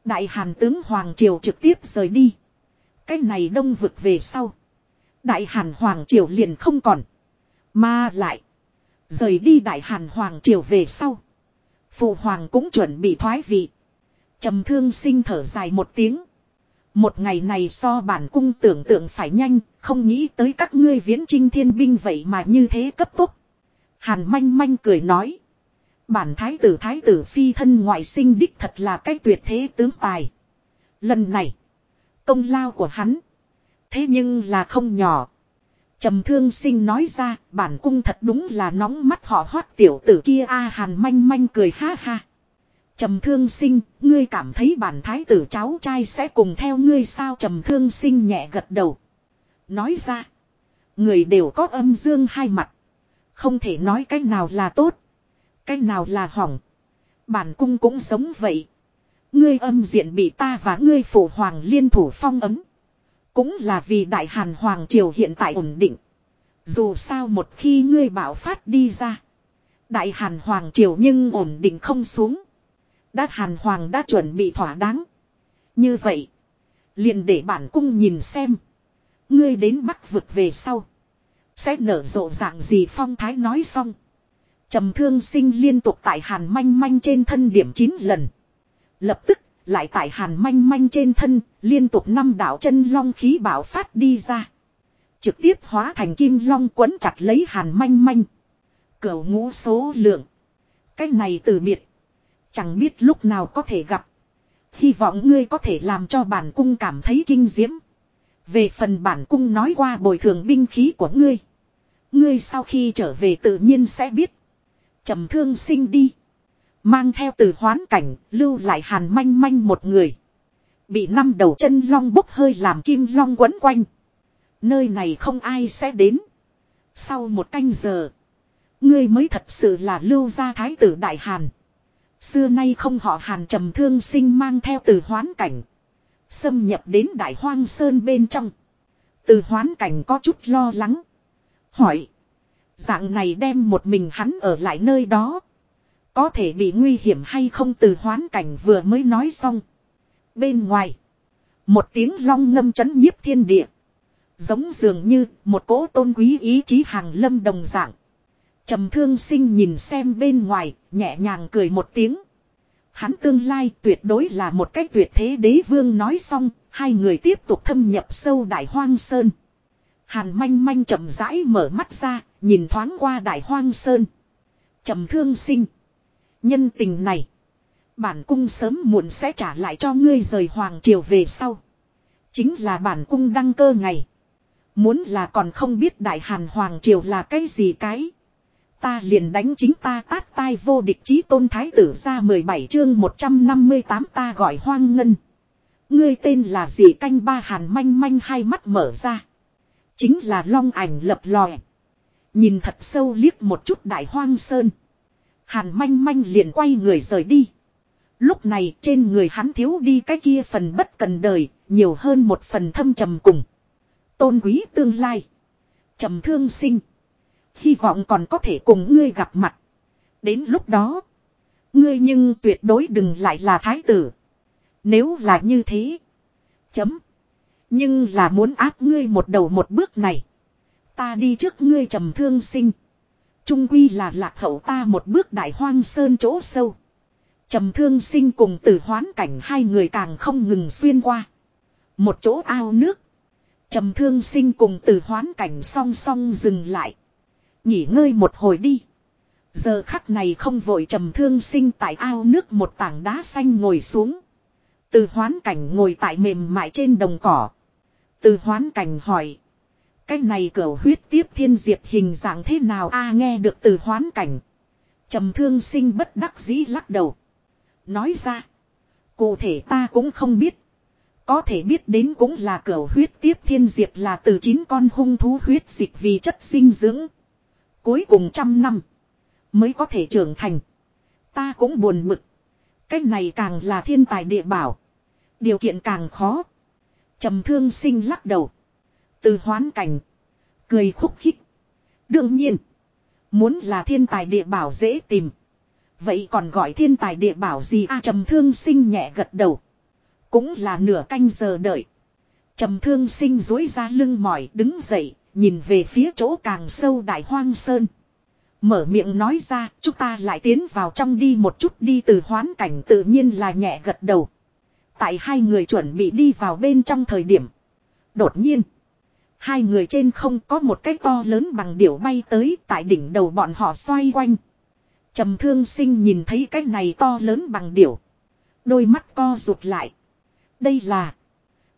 Đại hàn tướng Hoàng Triều trực tiếp rời đi. Cái này đông vực về sau. Đại hàn Hoàng Triều liền không còn. Mà lại. Rời đi Đại hàn Hoàng Triều về sau. Phụ Hoàng cũng chuẩn bị thoái vị. trầm thương sinh thở dài một tiếng. Một ngày này so bản cung tưởng tượng phải nhanh, không nghĩ tới các ngươi viễn trinh thiên binh vậy mà như thế cấp tốc. Hàn manh manh cười nói. Bản thái tử thái tử phi thân ngoại sinh đích thật là cái tuyệt thế tướng tài. Lần này, công lao của hắn. Thế nhưng là không nhỏ. trầm thương sinh nói ra, bản cung thật đúng là nóng mắt họ hoát tiểu tử kia a hàn manh manh cười ha ha. trầm thương sinh, ngươi cảm thấy bản thái tử cháu trai sẽ cùng theo ngươi sao trầm thương sinh nhẹ gật đầu. Nói ra, người đều có âm dương hai mặt. Không thể nói cách nào là tốt. Cái nào là hỏng. Bản cung cũng giống vậy. Ngươi âm diện bị ta và ngươi phụ hoàng liên thủ phong ấm. Cũng là vì đại hàn hoàng triều hiện tại ổn định. Dù sao một khi ngươi bảo phát đi ra. Đại hàn hoàng triều nhưng ổn định không xuống. Đã hàn hoàng đã chuẩn bị thỏa đáng. Như vậy. Liền để bản cung nhìn xem. Ngươi đến bắc vực về sau. Sẽ nở rộ dạng gì phong thái nói xong trầm thương sinh liên tục tại hàn manh manh trên thân điểm 9 lần. Lập tức, lại tại hàn manh manh trên thân, liên tục năm đạo chân long khí bảo phát đi ra. Trực tiếp hóa thành kim long quấn chặt lấy hàn manh manh. Cửu ngũ số lượng. Cái này từ biệt. Chẳng biết lúc nào có thể gặp. Hy vọng ngươi có thể làm cho bản cung cảm thấy kinh diễm. Về phần bản cung nói qua bồi thường binh khí của ngươi. Ngươi sau khi trở về tự nhiên sẽ biết trầm thương sinh đi. Mang theo từ hoán cảnh, lưu lại hàn manh manh một người. Bị năm đầu chân long bốc hơi làm kim long quấn quanh. Nơi này không ai sẽ đến. Sau một canh giờ. Ngươi mới thật sự là lưu gia thái tử đại hàn. Xưa nay không họ hàn trầm thương sinh mang theo từ hoán cảnh. Xâm nhập đến đại hoang sơn bên trong. Từ hoán cảnh có chút lo lắng. Hỏi. Dạng này đem một mình hắn ở lại nơi đó. Có thể bị nguy hiểm hay không từ hoán cảnh vừa mới nói xong. Bên ngoài. Một tiếng long ngâm chấn nhiếp thiên địa. Giống dường như một cỗ tôn quý ý chí hàng lâm đồng dạng. trầm thương sinh nhìn xem bên ngoài, nhẹ nhàng cười một tiếng. Hắn tương lai tuyệt đối là một cách tuyệt thế đế vương nói xong, hai người tiếp tục thâm nhập sâu đại hoang sơn. Hàn manh manh chậm rãi mở mắt ra, nhìn thoáng qua đại hoang sơn. trầm thương sinh. Nhân tình này. Bản cung sớm muộn sẽ trả lại cho ngươi rời hoàng triều về sau. Chính là bản cung đăng cơ ngày. Muốn là còn không biết đại hàn hoàng triều là cái gì cái. Ta liền đánh chính ta tát tai vô địch chí tôn thái tử ra 17 chương 158 ta gọi hoang ngân. Ngươi tên là gì canh ba hàn manh manh hai mắt mở ra. Chính là long ảnh lập lòe. Nhìn thật sâu liếc một chút đại hoang sơn. Hàn manh manh liền quay người rời đi. Lúc này trên người hắn thiếu đi cái kia phần bất cần đời, nhiều hơn một phần thâm trầm cùng. Tôn quý tương lai. trầm thương sinh. Hy vọng còn có thể cùng ngươi gặp mặt. Đến lúc đó. Ngươi nhưng tuyệt đối đừng lại là thái tử. Nếu là như thế. Chấm. Nhưng là muốn áp ngươi một đầu một bước này. Ta đi trước ngươi trầm thương sinh. Trung quy là lạc hậu ta một bước đại hoang sơn chỗ sâu. Trầm thương sinh cùng tử hoán cảnh hai người càng không ngừng xuyên qua. Một chỗ ao nước. Trầm thương sinh cùng tử hoán cảnh song song dừng lại. Nghỉ ngơi một hồi đi. Giờ khắc này không vội trầm thương sinh tại ao nước một tảng đá xanh ngồi xuống. Từ hoán cảnh ngồi tại mềm mại trên đồng cỏ. Từ hoán cảnh hỏi. Cái này cửa huyết tiếp thiên diệp hình dạng thế nào a, nghe được từ hoán cảnh. trầm thương sinh bất đắc dĩ lắc đầu. Nói ra. Cụ thể ta cũng không biết. Có thể biết đến cũng là cửa huyết tiếp thiên diệp là từ chín con hung thú huyết dịch vì chất sinh dưỡng. Cuối cùng trăm năm. Mới có thể trưởng thành. Ta cũng buồn bực. Cái này càng là thiên tài địa bảo. Điều kiện càng khó. trầm thương sinh lắc đầu. Từ hoán cảnh. Cười khúc khích. Đương nhiên. Muốn là thiên tài địa bảo dễ tìm. Vậy còn gọi thiên tài địa bảo gì a trầm thương sinh nhẹ gật đầu. Cũng là nửa canh giờ đợi. Trầm thương sinh dối ra lưng mỏi đứng dậy, nhìn về phía chỗ càng sâu đại hoang sơn. Mở miệng nói ra, chúng ta lại tiến vào trong đi một chút đi từ hoán cảnh tự nhiên là nhẹ gật đầu. Tại hai người chuẩn bị đi vào bên trong thời điểm. Đột nhiên, hai người trên không có một cái to lớn bằng điểu bay tới tại đỉnh đầu bọn họ xoay quanh. Trầm thương sinh nhìn thấy cái này to lớn bằng điểu. Đôi mắt co rụt lại. Đây là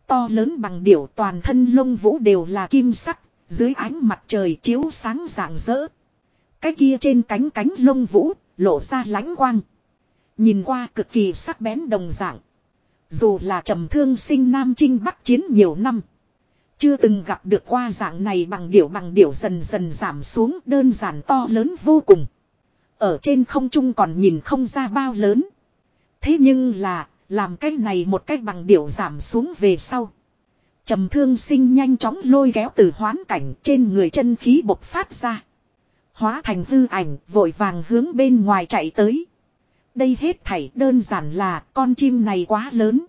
to lớn bằng điểu toàn thân lông vũ đều là kim sắc, dưới ánh mặt trời chiếu sáng rạng rỡ. Cái kia trên cánh cánh lông vũ, lộ ra lánh quang. Nhìn qua cực kỳ sắc bén đồng dạng. Dù là trầm thương sinh Nam Trinh Bắc chiến nhiều năm. Chưa từng gặp được qua dạng này bằng điểu bằng điểu dần dần giảm xuống đơn giản to lớn vô cùng. Ở trên không trung còn nhìn không ra bao lớn. Thế nhưng là, làm cái này một cách bằng điểu giảm xuống về sau. trầm thương sinh nhanh chóng lôi kéo từ hoán cảnh trên người chân khí bộc phát ra. Hóa thành hư ảnh vội vàng hướng bên ngoài chạy tới. Đây hết thảy đơn giản là con chim này quá lớn.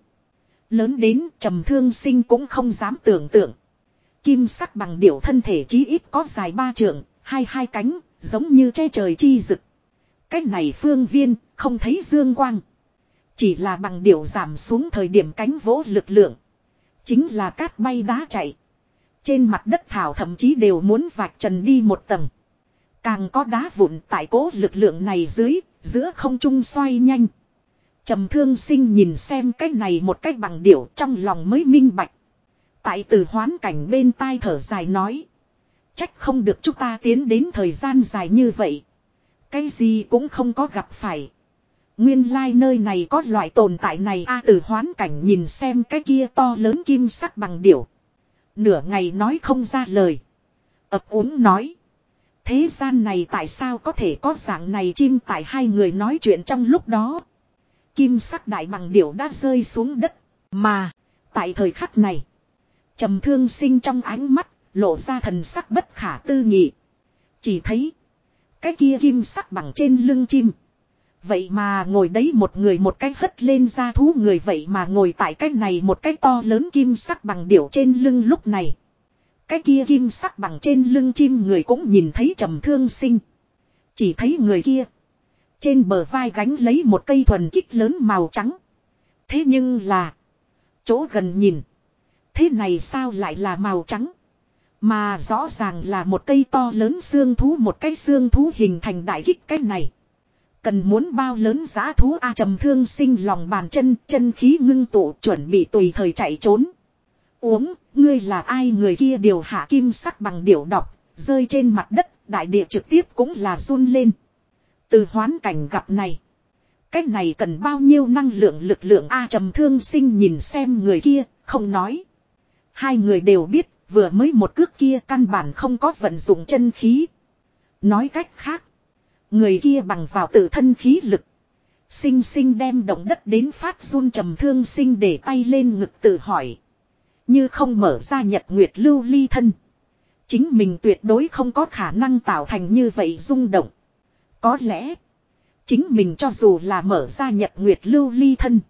Lớn đến trầm thương sinh cũng không dám tưởng tượng. Kim sắc bằng điểu thân thể chí ít có dài ba trượng, hai hai cánh, giống như che trời chi rực. Cách này phương viên, không thấy dương quang. Chỉ là bằng điểu giảm xuống thời điểm cánh vỗ lực lượng. Chính là cát bay đá chạy. Trên mặt đất thảo thậm chí đều muốn vạch trần đi một tầng. Càng có đá vụn tại cố lực lượng này dưới, giữa không trung xoay nhanh. trầm thương sinh nhìn xem cái này một cách bằng điểu trong lòng mới minh bạch. Tại từ hoán cảnh bên tai thở dài nói. Trách không được chúng ta tiến đến thời gian dài như vậy. Cái gì cũng không có gặp phải. Nguyên lai like nơi này có loại tồn tại này a từ hoán cảnh nhìn xem cái kia to lớn kim sắc bằng điểu. Nửa ngày nói không ra lời. ập úng nói. Thế gian này tại sao có thể có dạng này chim tại hai người nói chuyện trong lúc đó. Kim sắc đại bằng điểu đã rơi xuống đất. Mà, tại thời khắc này, trầm thương sinh trong ánh mắt, lộ ra thần sắc bất khả tư nghị. Chỉ thấy, cái kia kim sắc bằng trên lưng chim. Vậy mà ngồi đấy một người một cách hất lên ra thú người vậy mà ngồi tại cái này một cái to lớn kim sắc bằng điểu trên lưng lúc này. Cái kia kim sắc bằng trên lưng chim người cũng nhìn thấy trầm thương sinh. Chỉ thấy người kia. Trên bờ vai gánh lấy một cây thuần kích lớn màu trắng. Thế nhưng là. Chỗ gần nhìn. Thế này sao lại là màu trắng. Mà rõ ràng là một cây to lớn xương thú một cái xương thú hình thành đại kích cái này. Cần muốn bao lớn giá thú A trầm thương sinh lòng bàn chân, chân khí ngưng tụ chuẩn bị tùy thời chạy trốn. Uống, ngươi là ai người kia điều hạ kim sắc bằng điểu đọc, rơi trên mặt đất, đại địa trực tiếp cũng là run lên. Từ hoán cảnh gặp này. Cách này cần bao nhiêu năng lượng lực lượng A trầm thương sinh nhìn xem người kia, không nói. Hai người đều biết, vừa mới một cước kia căn bản không có vận dụng chân khí. Nói cách khác, người kia bằng vào tự thân khí lực. Sinh sinh đem động đất đến phát run trầm thương sinh để tay lên ngực tự hỏi. Như không mở ra nhật nguyệt lưu ly thân. Chính mình tuyệt đối không có khả năng tạo thành như vậy rung động. Có lẽ. Chính mình cho dù là mở ra nhật nguyệt lưu ly thân.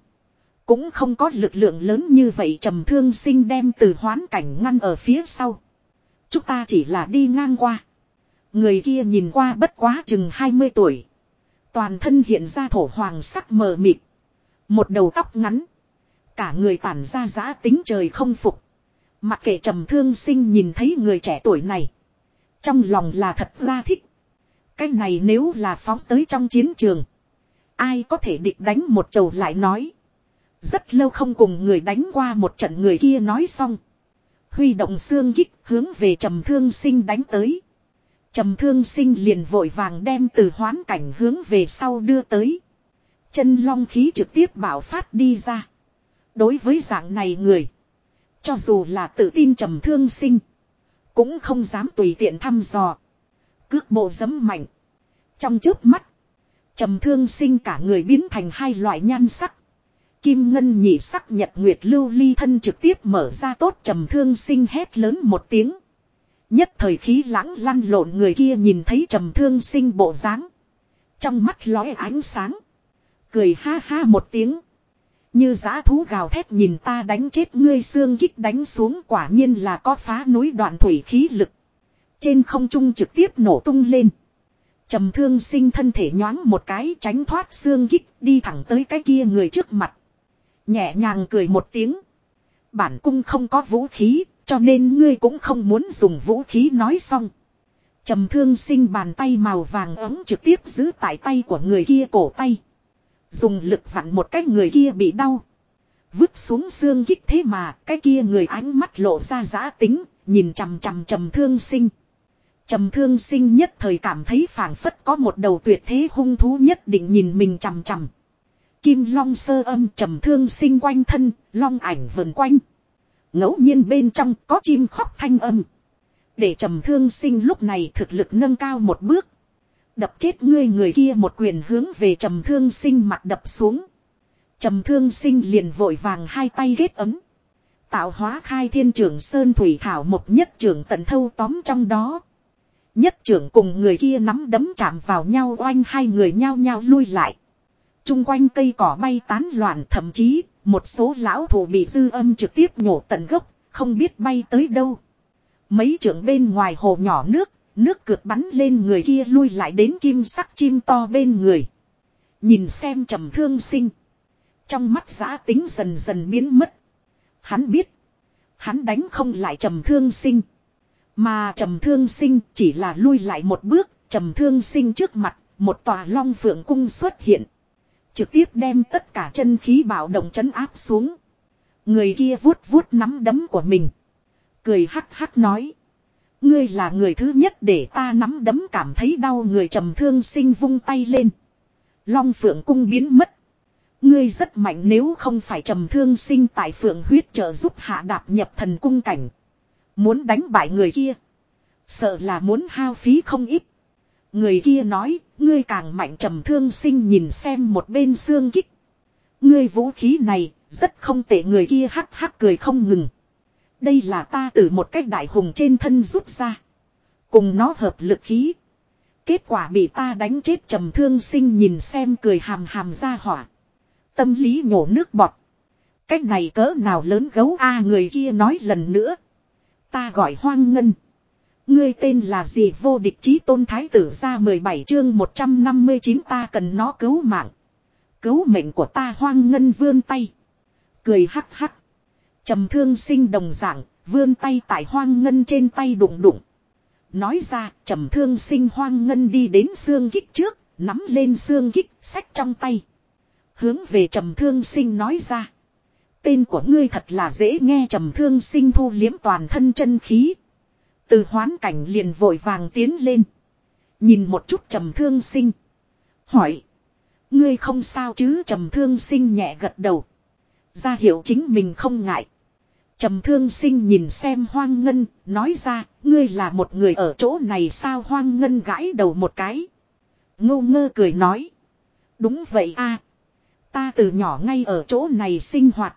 Cũng không có lực lượng lớn như vậy trầm thương sinh đem từ hoán cảnh ngăn ở phía sau. Chúng ta chỉ là đi ngang qua. Người kia nhìn qua bất quá chừng 20 tuổi. Toàn thân hiện ra thổ hoàng sắc mờ mịt. Một đầu tóc ngắn. Cả người tản ra giá tính trời không phục. Mặc kệ trầm thương sinh nhìn thấy người trẻ tuổi này. Trong lòng là thật ra thích. Cái này nếu là phóng tới trong chiến trường. Ai có thể địch đánh một chầu lại nói. Rất lâu không cùng người đánh qua một trận người kia nói xong. Huy động xương kích hướng về trầm thương sinh đánh tới. Trầm thương sinh liền vội vàng đem từ hoán cảnh hướng về sau đưa tới. Chân long khí trực tiếp bảo phát đi ra. Đối với dạng này người. Cho dù là tự tin trầm thương sinh. Cũng không dám tùy tiện thăm dò. Cước bộ dấm mạnh. Trong trước mắt. Trầm thương sinh cả người biến thành hai loại nhan sắc. Kim ngân nhị sắc nhật nguyệt lưu ly thân trực tiếp mở ra tốt trầm thương sinh hét lớn một tiếng. Nhất thời khí lãng lăn lộn người kia nhìn thấy trầm thương sinh bộ dáng Trong mắt lóe ánh sáng. Cười ha ha một tiếng. Như giã thú gào thét nhìn ta đánh chết ngươi xương kích đánh xuống quả nhiên là có phá núi đoạn thủy khí lực. Trên không trung trực tiếp nổ tung lên. trầm thương sinh thân thể nhoáng một cái tránh thoát xương kích đi thẳng tới cái kia người trước mặt. Nhẹ nhàng cười một tiếng. Bản cung không có vũ khí, cho nên ngươi cũng không muốn dùng vũ khí nói xong. Trầm thương sinh bàn tay màu vàng ấm trực tiếp giữ tại tay của người kia cổ tay. Dùng lực vặn một cái người kia bị đau. Vứt xuống xương kích thế mà cái kia người ánh mắt lộ ra giã tính, nhìn chằm chằm trầm thương sinh. Trầm thương sinh nhất thời cảm thấy phảng phất có một đầu tuyệt thế hung thú nhất định nhìn mình chằm chằm. Kim long sơ âm trầm thương sinh quanh thân, long ảnh vần quanh. ngẫu nhiên bên trong có chim khóc thanh âm. Để trầm thương sinh lúc này thực lực nâng cao một bước. Đập chết ngươi người kia một quyền hướng về trầm thương sinh mặt đập xuống. Trầm thương sinh liền vội vàng hai tay ghét ấm. Tạo hóa khai thiên trưởng Sơn Thủy Thảo một nhất trưởng tận thâu tóm trong đó. Nhất trưởng cùng người kia nắm đấm chạm vào nhau oanh hai người nhao nhao lui lại. Trung quanh cây cỏ bay tán loạn thậm chí một số lão thủ bị dư âm trực tiếp nhổ tận gốc, không biết bay tới đâu. Mấy trưởng bên ngoài hồ nhỏ nước, nước cược bắn lên người kia lui lại đến kim sắc chim to bên người. Nhìn xem trầm thương sinh. Trong mắt giã tính dần dần biến mất. Hắn biết. Hắn đánh không lại trầm thương sinh. Mà trầm thương sinh chỉ là lui lại một bước. Trầm thương sinh trước mặt. Một tòa long phượng cung xuất hiện. Trực tiếp đem tất cả chân khí bảo động chấn áp xuống. Người kia vuốt vuốt nắm đấm của mình. Cười hắc hắc nói. Ngươi là người thứ nhất để ta nắm đấm cảm thấy đau người trầm thương sinh vung tay lên. Long phượng cung biến mất. Ngươi rất mạnh nếu không phải trầm thương sinh tại phượng huyết trợ giúp hạ đạp nhập thần cung cảnh. Muốn đánh bại người kia. Sợ là muốn hao phí không ít. Người kia nói, ngươi càng mạnh trầm thương sinh nhìn xem một bên xương kích. Ngươi vũ khí này, rất không tệ người kia hắc hắc cười không ngừng. Đây là ta từ một cách đại hùng trên thân rút ra. Cùng nó hợp lực khí. Kết quả bị ta đánh chết trầm thương sinh nhìn xem cười hàm hàm ra hỏa. Tâm lý nhổ nước bọt. Cách này cỡ nào lớn gấu a à, người kia nói lần nữa. Ta gọi hoang ngân. Ngươi tên là gì vô địch chí tôn thái tử ra 17 chương 159 ta cần nó cứu mạng. Cứu mệnh của ta, hoang ngân vươn tay. Cười hắc hắc trầm thương sinh đồng dạng, vươn tay tại hoang ngân trên tay đụng đụng. Nói ra, trầm thương sinh hoang ngân đi đến xương kích trước, nắm lên xương kích, sách trong tay. Hướng về trầm thương sinh nói ra. Tên của ngươi thật là dễ nghe trầm thương sinh thu liếm toàn thân chân khí. Từ hoán cảnh liền vội vàng tiến lên. Nhìn một chút trầm thương sinh. Hỏi. Ngươi không sao chứ trầm thương sinh nhẹ gật đầu. Ra hiệu chính mình không ngại. Trầm thương sinh nhìn xem hoang ngân, nói ra, ngươi là một người ở chỗ này sao hoang ngân gãi đầu một cái. Ngô ngơ cười nói. Đúng vậy a Ta từ nhỏ ngay ở chỗ này sinh hoạt.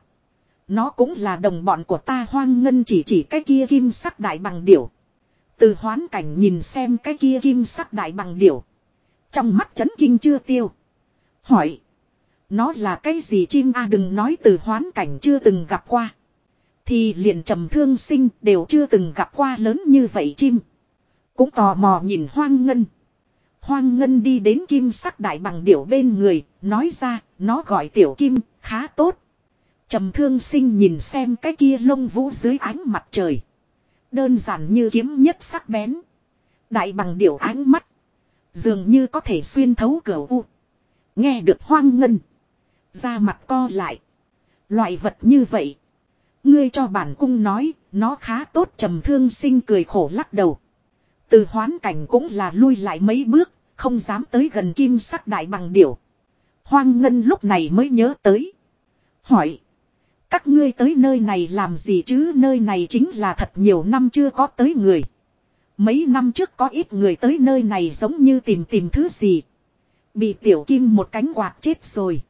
Nó cũng là đồng bọn của ta hoang ngân chỉ chỉ cái kia kim sắc đại bằng điểu. Từ hoán cảnh nhìn xem cái kia kim sắc đại bằng điểu. Trong mắt chấn kinh chưa tiêu. Hỏi. Nó là cái gì chim a à, đừng nói từ hoán cảnh chưa từng gặp qua. Thì liền trầm thương sinh đều chưa từng gặp qua lớn như vậy chim. Cũng tò mò nhìn hoang ngân. Hoang ngân đi đến kim sắc đại bằng điểu bên người, nói ra, nó gọi tiểu kim, khá tốt. Trầm thương sinh nhìn xem cái kia lông vũ dưới ánh mặt trời. Đơn giản như kiếm nhất sắc bén. Đại bằng điểu ánh mắt. Dường như có thể xuyên thấu cửa u. Nghe được hoang ngân. Ra mặt co lại. Loại vật như vậy. Ngươi cho bản cung nói, nó khá tốt trầm thương sinh cười khổ lắc đầu. Từ hoán cảnh cũng là lui lại mấy bước, không dám tới gần kim sắc đại bằng điểu. Hoang ngân lúc này mới nhớ tới. Hỏi. Các ngươi tới nơi này làm gì chứ nơi này chính là thật nhiều năm chưa có tới người. Mấy năm trước có ít người tới nơi này giống như tìm tìm thứ gì. Bị tiểu kim một cánh quạt chết rồi.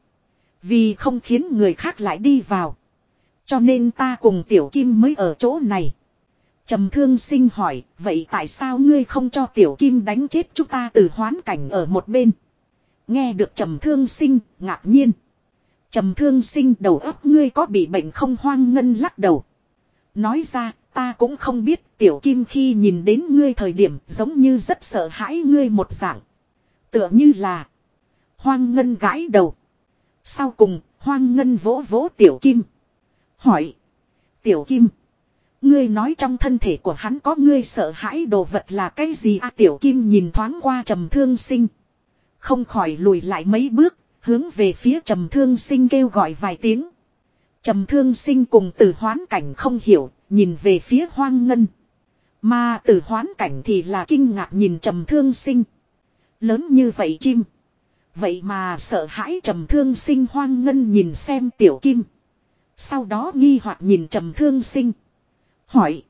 Vì không khiến người khác lại đi vào. Cho nên ta cùng tiểu kim mới ở chỗ này. Trầm thương sinh hỏi, vậy tại sao ngươi không cho tiểu kim đánh chết chúng ta từ hoán cảnh ở một bên? Nghe được trầm thương sinh, ngạc nhiên. Trầm thương sinh đầu óc ngươi có bị bệnh không hoang ngân lắc đầu. Nói ra, ta cũng không biết tiểu kim khi nhìn đến ngươi thời điểm giống như rất sợ hãi ngươi một dạng. Tựa như là hoang ngân gãi đầu. Sau cùng, hoang ngân vỗ vỗ tiểu kim. Hỏi. Tiểu kim. Ngươi nói trong thân thể của hắn có ngươi sợ hãi đồ vật là cái gì à tiểu kim nhìn thoáng qua trầm thương sinh. Không khỏi lùi lại mấy bước, hướng về phía trầm thương sinh kêu gọi vài tiếng. Trầm thương sinh cùng từ hoán cảnh không hiểu, nhìn về phía hoang ngân. Mà từ hoán cảnh thì là kinh ngạc nhìn trầm thương sinh. Lớn như vậy chim. Vậy mà sợ hãi trầm thương sinh hoang ngân nhìn xem tiểu kim. Sau đó nghi hoặc nhìn trầm thương sinh. Hỏi.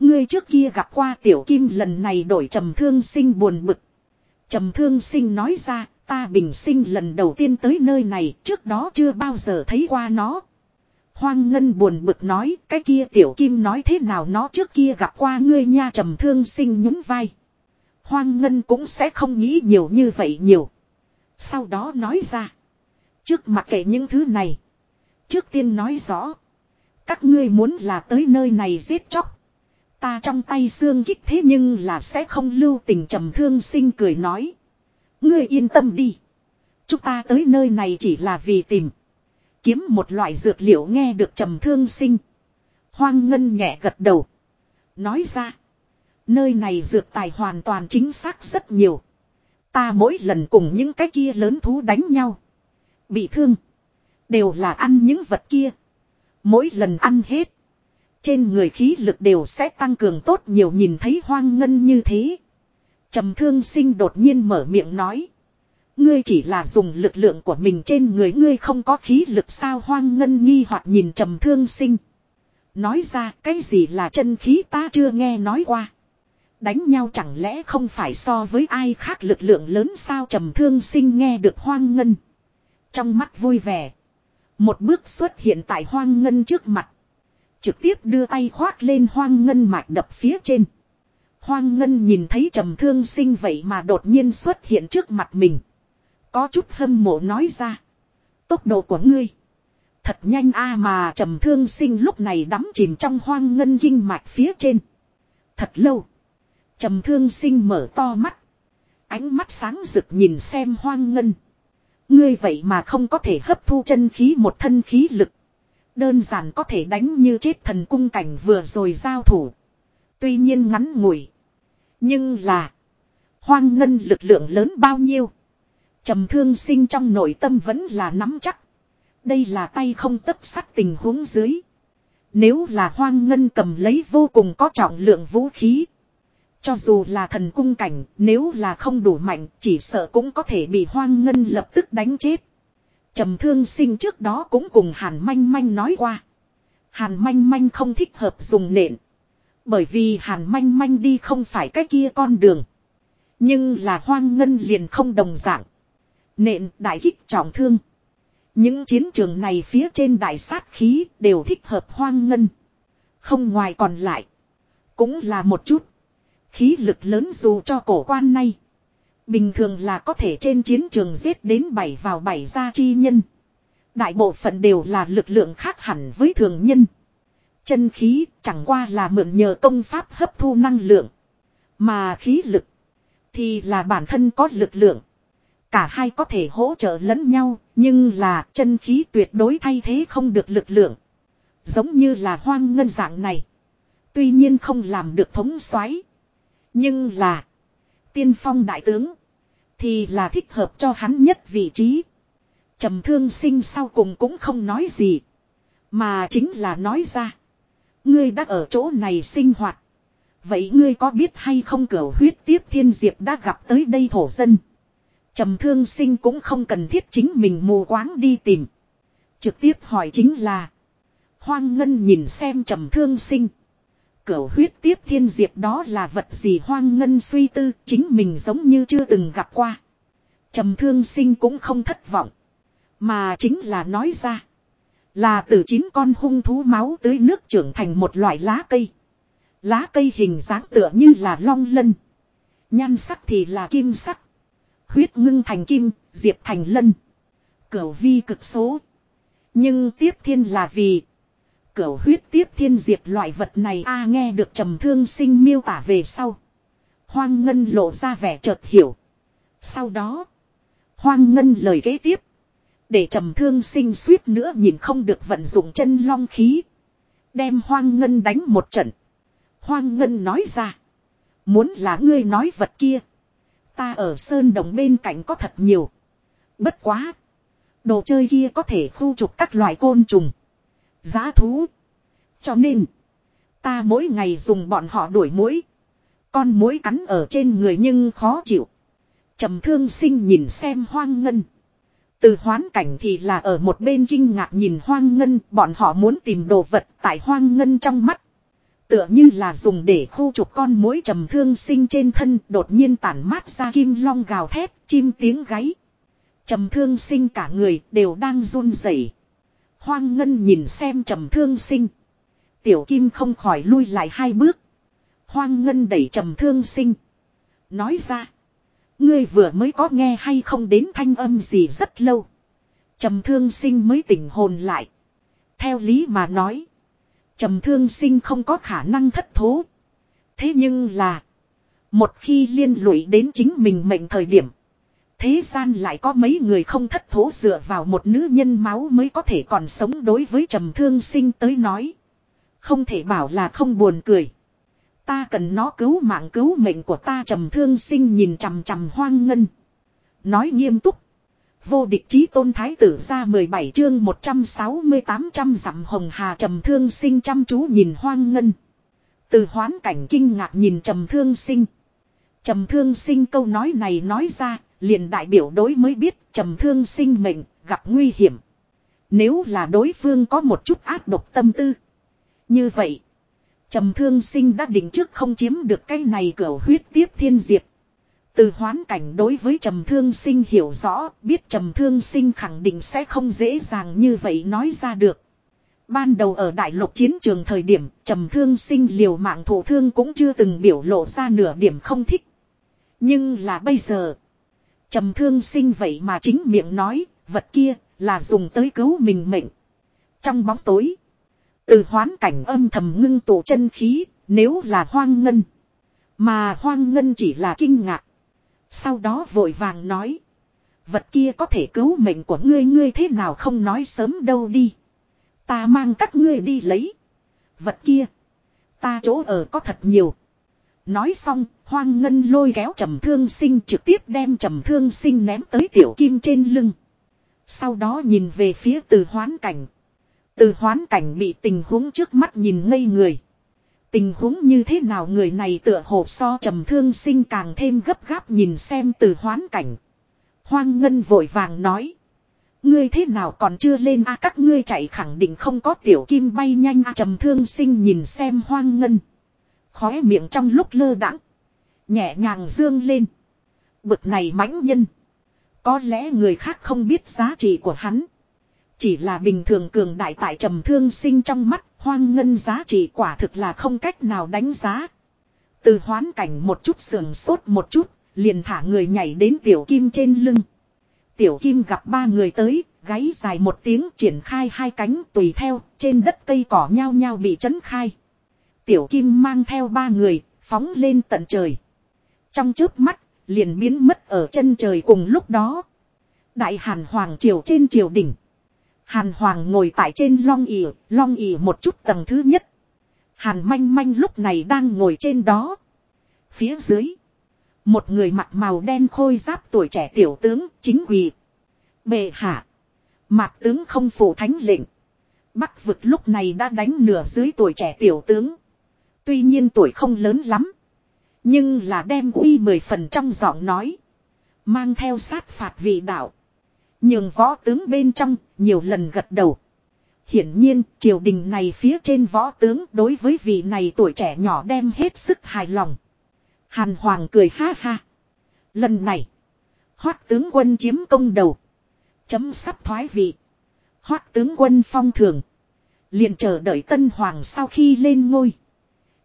Ngươi trước kia gặp qua tiểu kim lần này đổi trầm thương sinh buồn bực. Trầm thương sinh nói ra, ta bình sinh lần đầu tiên tới nơi này, trước đó chưa bao giờ thấy qua nó. Hoang Ngân buồn bực nói, cái kia tiểu kim nói thế nào nó trước kia gặp qua ngươi nha trầm thương sinh nhún vai. Hoang Ngân cũng sẽ không nghĩ nhiều như vậy nhiều. Sau đó nói ra. Trước mặt kể những thứ này. Trước tiên nói rõ. Các ngươi muốn là tới nơi này giết chóc. Ta trong tay xương kích thế nhưng là sẽ không lưu tình trầm thương sinh cười nói. Ngươi yên tâm đi. Chúng ta tới nơi này chỉ là vì tìm. Kiếm một loại dược liệu nghe được trầm thương sinh. Hoang ngân nhẹ gật đầu. Nói ra. Nơi này dược tài hoàn toàn chính xác rất nhiều. Ta mỗi lần cùng những cái kia lớn thú đánh nhau. Bị thương. Đều là ăn những vật kia. Mỗi lần ăn hết. Trên người khí lực đều sẽ tăng cường tốt nhiều nhìn thấy hoang ngân như thế. trầm thương sinh đột nhiên mở miệng nói. Ngươi chỉ là dùng lực lượng của mình trên người ngươi không có khí lực sao hoang ngân nghi hoặc nhìn trầm thương sinh. Nói ra cái gì là chân khí ta chưa nghe nói qua. Đánh nhau chẳng lẽ không phải so với ai khác lực lượng lớn sao trầm thương sinh nghe được hoang ngân. Trong mắt vui vẻ. Một bước xuất hiện tại hoang ngân trước mặt. Trực tiếp đưa tay khoác lên hoang ngân mạch đập phía trên. Hoang ngân nhìn thấy trầm thương sinh vậy mà đột nhiên xuất hiện trước mặt mình. Có chút hâm mộ nói ra. Tốc độ của ngươi. Thật nhanh a mà trầm thương sinh lúc này đắm chìm trong hoang ngân kinh mạch phía trên. Thật lâu. Trầm thương sinh mở to mắt. Ánh mắt sáng rực nhìn xem hoang ngân. Ngươi vậy mà không có thể hấp thu chân khí một thân khí lực. Đơn giản có thể đánh như chết thần cung cảnh vừa rồi giao thủ. Tuy nhiên ngắn ngủi. Nhưng là. Hoang ngân lực lượng lớn bao nhiêu. trầm thương sinh trong nội tâm vẫn là nắm chắc. Đây là tay không tấp sắt tình huống dưới. Nếu là hoang ngân cầm lấy vô cùng có trọng lượng vũ khí. Cho dù là thần cung cảnh, nếu là không đủ mạnh, chỉ sợ cũng có thể bị hoang ngân lập tức đánh chết. Trầm thương sinh trước đó cũng cùng Hàn Manh Manh nói qua. Hàn Manh Manh không thích hợp dùng nện. Bởi vì Hàn Manh Manh đi không phải cái kia con đường. Nhưng là hoang ngân liền không đồng dạng. Nện đại kích trọng thương. Những chiến trường này phía trên đại sát khí đều thích hợp hoang ngân. Không ngoài còn lại. Cũng là một chút. Khí lực lớn dù cho cổ quan nay. Bình thường là có thể trên chiến trường giết đến bảy vào bảy gia chi nhân. Đại bộ phận đều là lực lượng khác hẳn với thường nhân. Chân khí chẳng qua là mượn nhờ công pháp hấp thu năng lượng. Mà khí lực thì là bản thân có lực lượng. Cả hai có thể hỗ trợ lẫn nhau, nhưng là chân khí tuyệt đối thay thế không được lực lượng. Giống như là hoang ngân dạng này. Tuy nhiên không làm được thống xoáy nhưng là. Tiên phong đại tướng. Thì là thích hợp cho hắn nhất vị trí. trầm thương sinh sau cùng cũng không nói gì. Mà chính là nói ra. Ngươi đã ở chỗ này sinh hoạt. Vậy ngươi có biết hay không cửu huyết tiếp thiên diệp đã gặp tới đây thổ dân. trầm thương sinh cũng không cần thiết chính mình mù quáng đi tìm. Trực tiếp hỏi chính là. Hoang ngân nhìn xem trầm thương sinh. Cửu huyết tiếp thiên diệp đó là vật gì hoang ngân suy tư, chính mình giống như chưa từng gặp qua. Trầm thương sinh cũng không thất vọng. Mà chính là nói ra. Là từ chín con hung thú máu tưới nước trưởng thành một loại lá cây. Lá cây hình dáng tựa như là long lân. Nhan sắc thì là kim sắc. Huyết ngưng thành kim, diệp thành lân. Cửu vi cực số. Nhưng tiếp thiên là vì. Cửu huyết tiếp thiên diệt loại vật này a nghe được trầm thương sinh miêu tả về sau. Hoang ngân lộ ra vẻ chợt hiểu. Sau đó. Hoang ngân lời kế tiếp. Để trầm thương sinh suýt nữa nhìn không được vận dụng chân long khí. Đem hoang ngân đánh một trận. Hoang ngân nói ra. Muốn là ngươi nói vật kia. Ta ở sơn đồng bên cạnh có thật nhiều. Bất quá. Đồ chơi kia có thể khu trục các loại côn trùng. Giá thú. Cho nên. Ta mỗi ngày dùng bọn họ đuổi mũi. Con mũi cắn ở trên người nhưng khó chịu. trầm thương sinh nhìn xem hoang ngân. Từ hoán cảnh thì là ở một bên kinh ngạc nhìn hoang ngân. Bọn họ muốn tìm đồ vật tại hoang ngân trong mắt. Tựa như là dùng để khu trục con mối trầm thương sinh trên thân đột nhiên tản mát ra kim long gào thét, chim tiếng gáy. Trầm thương sinh cả người đều đang run rẩy. Hoang ngân nhìn xem trầm thương sinh. Tiểu kim không khỏi lui lại hai bước. Hoang ngân đẩy trầm thương sinh. Nói ra. Ngươi vừa mới có nghe hay không đến thanh âm gì rất lâu. Trầm thương sinh mới tỉnh hồn lại. Theo lý mà nói. Trầm thương sinh không có khả năng thất thố. Thế nhưng là. Một khi liên lụy đến chính mình mệnh thời điểm. Thế gian lại có mấy người không thất thố dựa vào một nữ nhân máu mới có thể còn sống đối với trầm thương sinh tới nói. Không thể bảo là không buồn cười. Ta cần nó cứu mạng cứu mệnh của ta trầm thương sinh nhìn chằm chằm hoang ngân. Nói nghiêm túc. Vô địch chí tôn thái tử ra 17 chương 168 trăm dặm hồng hà trầm thương sinh chăm chú nhìn hoang ngân. Từ hoán cảnh kinh ngạc nhìn trầm thương sinh. Trầm thương sinh câu nói này nói ra, liền đại biểu đối mới biết trầm thương sinh mệnh, gặp nguy hiểm. Nếu là đối phương có một chút ác độc tâm tư. Như vậy, trầm thương sinh đã định trước không chiếm được cái này cửa huyết tiếp thiên diệt. Từ hoán cảnh đối với trầm thương sinh hiểu rõ, biết trầm thương sinh khẳng định sẽ không dễ dàng như vậy nói ra được. Ban đầu ở đại lục chiến trường thời điểm, trầm thương sinh liều mạng thổ thương cũng chưa từng biểu lộ ra nửa điểm không thích. Nhưng là bây giờ, trầm thương sinh vậy mà chính miệng nói, vật kia là dùng tới cứu mình mệnh. Trong bóng tối, từ hoán cảnh âm thầm ngưng tụ chân khí, nếu là hoang ngân. Mà hoang ngân chỉ là kinh ngạc. Sau đó vội vàng nói. Vật kia có thể cứu mệnh của ngươi ngươi thế nào không nói sớm đâu đi. Ta mang các ngươi đi lấy. Vật kia. Ta chỗ ở có thật nhiều. Nói xong, hoang ngân lôi kéo trầm thương sinh trực tiếp đem trầm thương sinh ném tới tiểu kim trên lưng. Sau đó nhìn về phía từ hoán cảnh. Từ hoán cảnh bị tình huống trước mắt nhìn ngây người. Tình huống như thế nào người này tựa hồ so trầm thương sinh càng thêm gấp gáp nhìn xem từ hoán cảnh. Hoang ngân vội vàng nói. Ngươi thế nào còn chưa lên a các ngươi chạy khẳng định không có tiểu kim bay nhanh a trầm thương sinh nhìn xem hoang ngân. Khóe miệng trong lúc lơ đãng Nhẹ nhàng dương lên. Bực này mãnh nhân. Có lẽ người khác không biết giá trị của hắn. Chỉ là bình thường cường đại tại trầm thương sinh trong mắt hoang ngân giá trị quả thực là không cách nào đánh giá. Từ hoán cảnh một chút sườn sốt một chút, liền thả người nhảy đến tiểu kim trên lưng. Tiểu kim gặp ba người tới, gáy dài một tiếng triển khai hai cánh tùy theo, trên đất cây cỏ nhao nhao bị chấn khai. Tiểu kim mang theo ba người, phóng lên tận trời. Trong trước mắt, liền biến mất ở chân trời cùng lúc đó. Đại hàn hoàng triều trên triều đỉnh. Hàn Hoàng ngồi tại trên long ỉ, long ỉ một chút tầng thứ nhất. Hàn manh manh lúc này đang ngồi trên đó. Phía dưới. Một người mặc màu đen khôi giáp tuổi trẻ tiểu tướng chính quỳ. Bệ hạ. Mạc tướng không phủ thánh lệnh. Bắc vực lúc này đã đánh nửa dưới tuổi trẻ tiểu tướng. Tuy nhiên tuổi không lớn lắm. Nhưng là đem uy mười phần trong giọng nói. Mang theo sát phạt vị đạo. Nhường võ tướng bên trong, nhiều lần gật đầu. Hiển nhiên, triều đình này phía trên võ tướng đối với vị này tuổi trẻ nhỏ đem hết sức hài lòng. Hàn Hoàng cười ha ha. Lần này. Hoát tướng quân chiếm công đầu. Chấm sắp thoái vị. Hoác tướng quân phong thường. liền chờ đợi tân hoàng sau khi lên ngôi.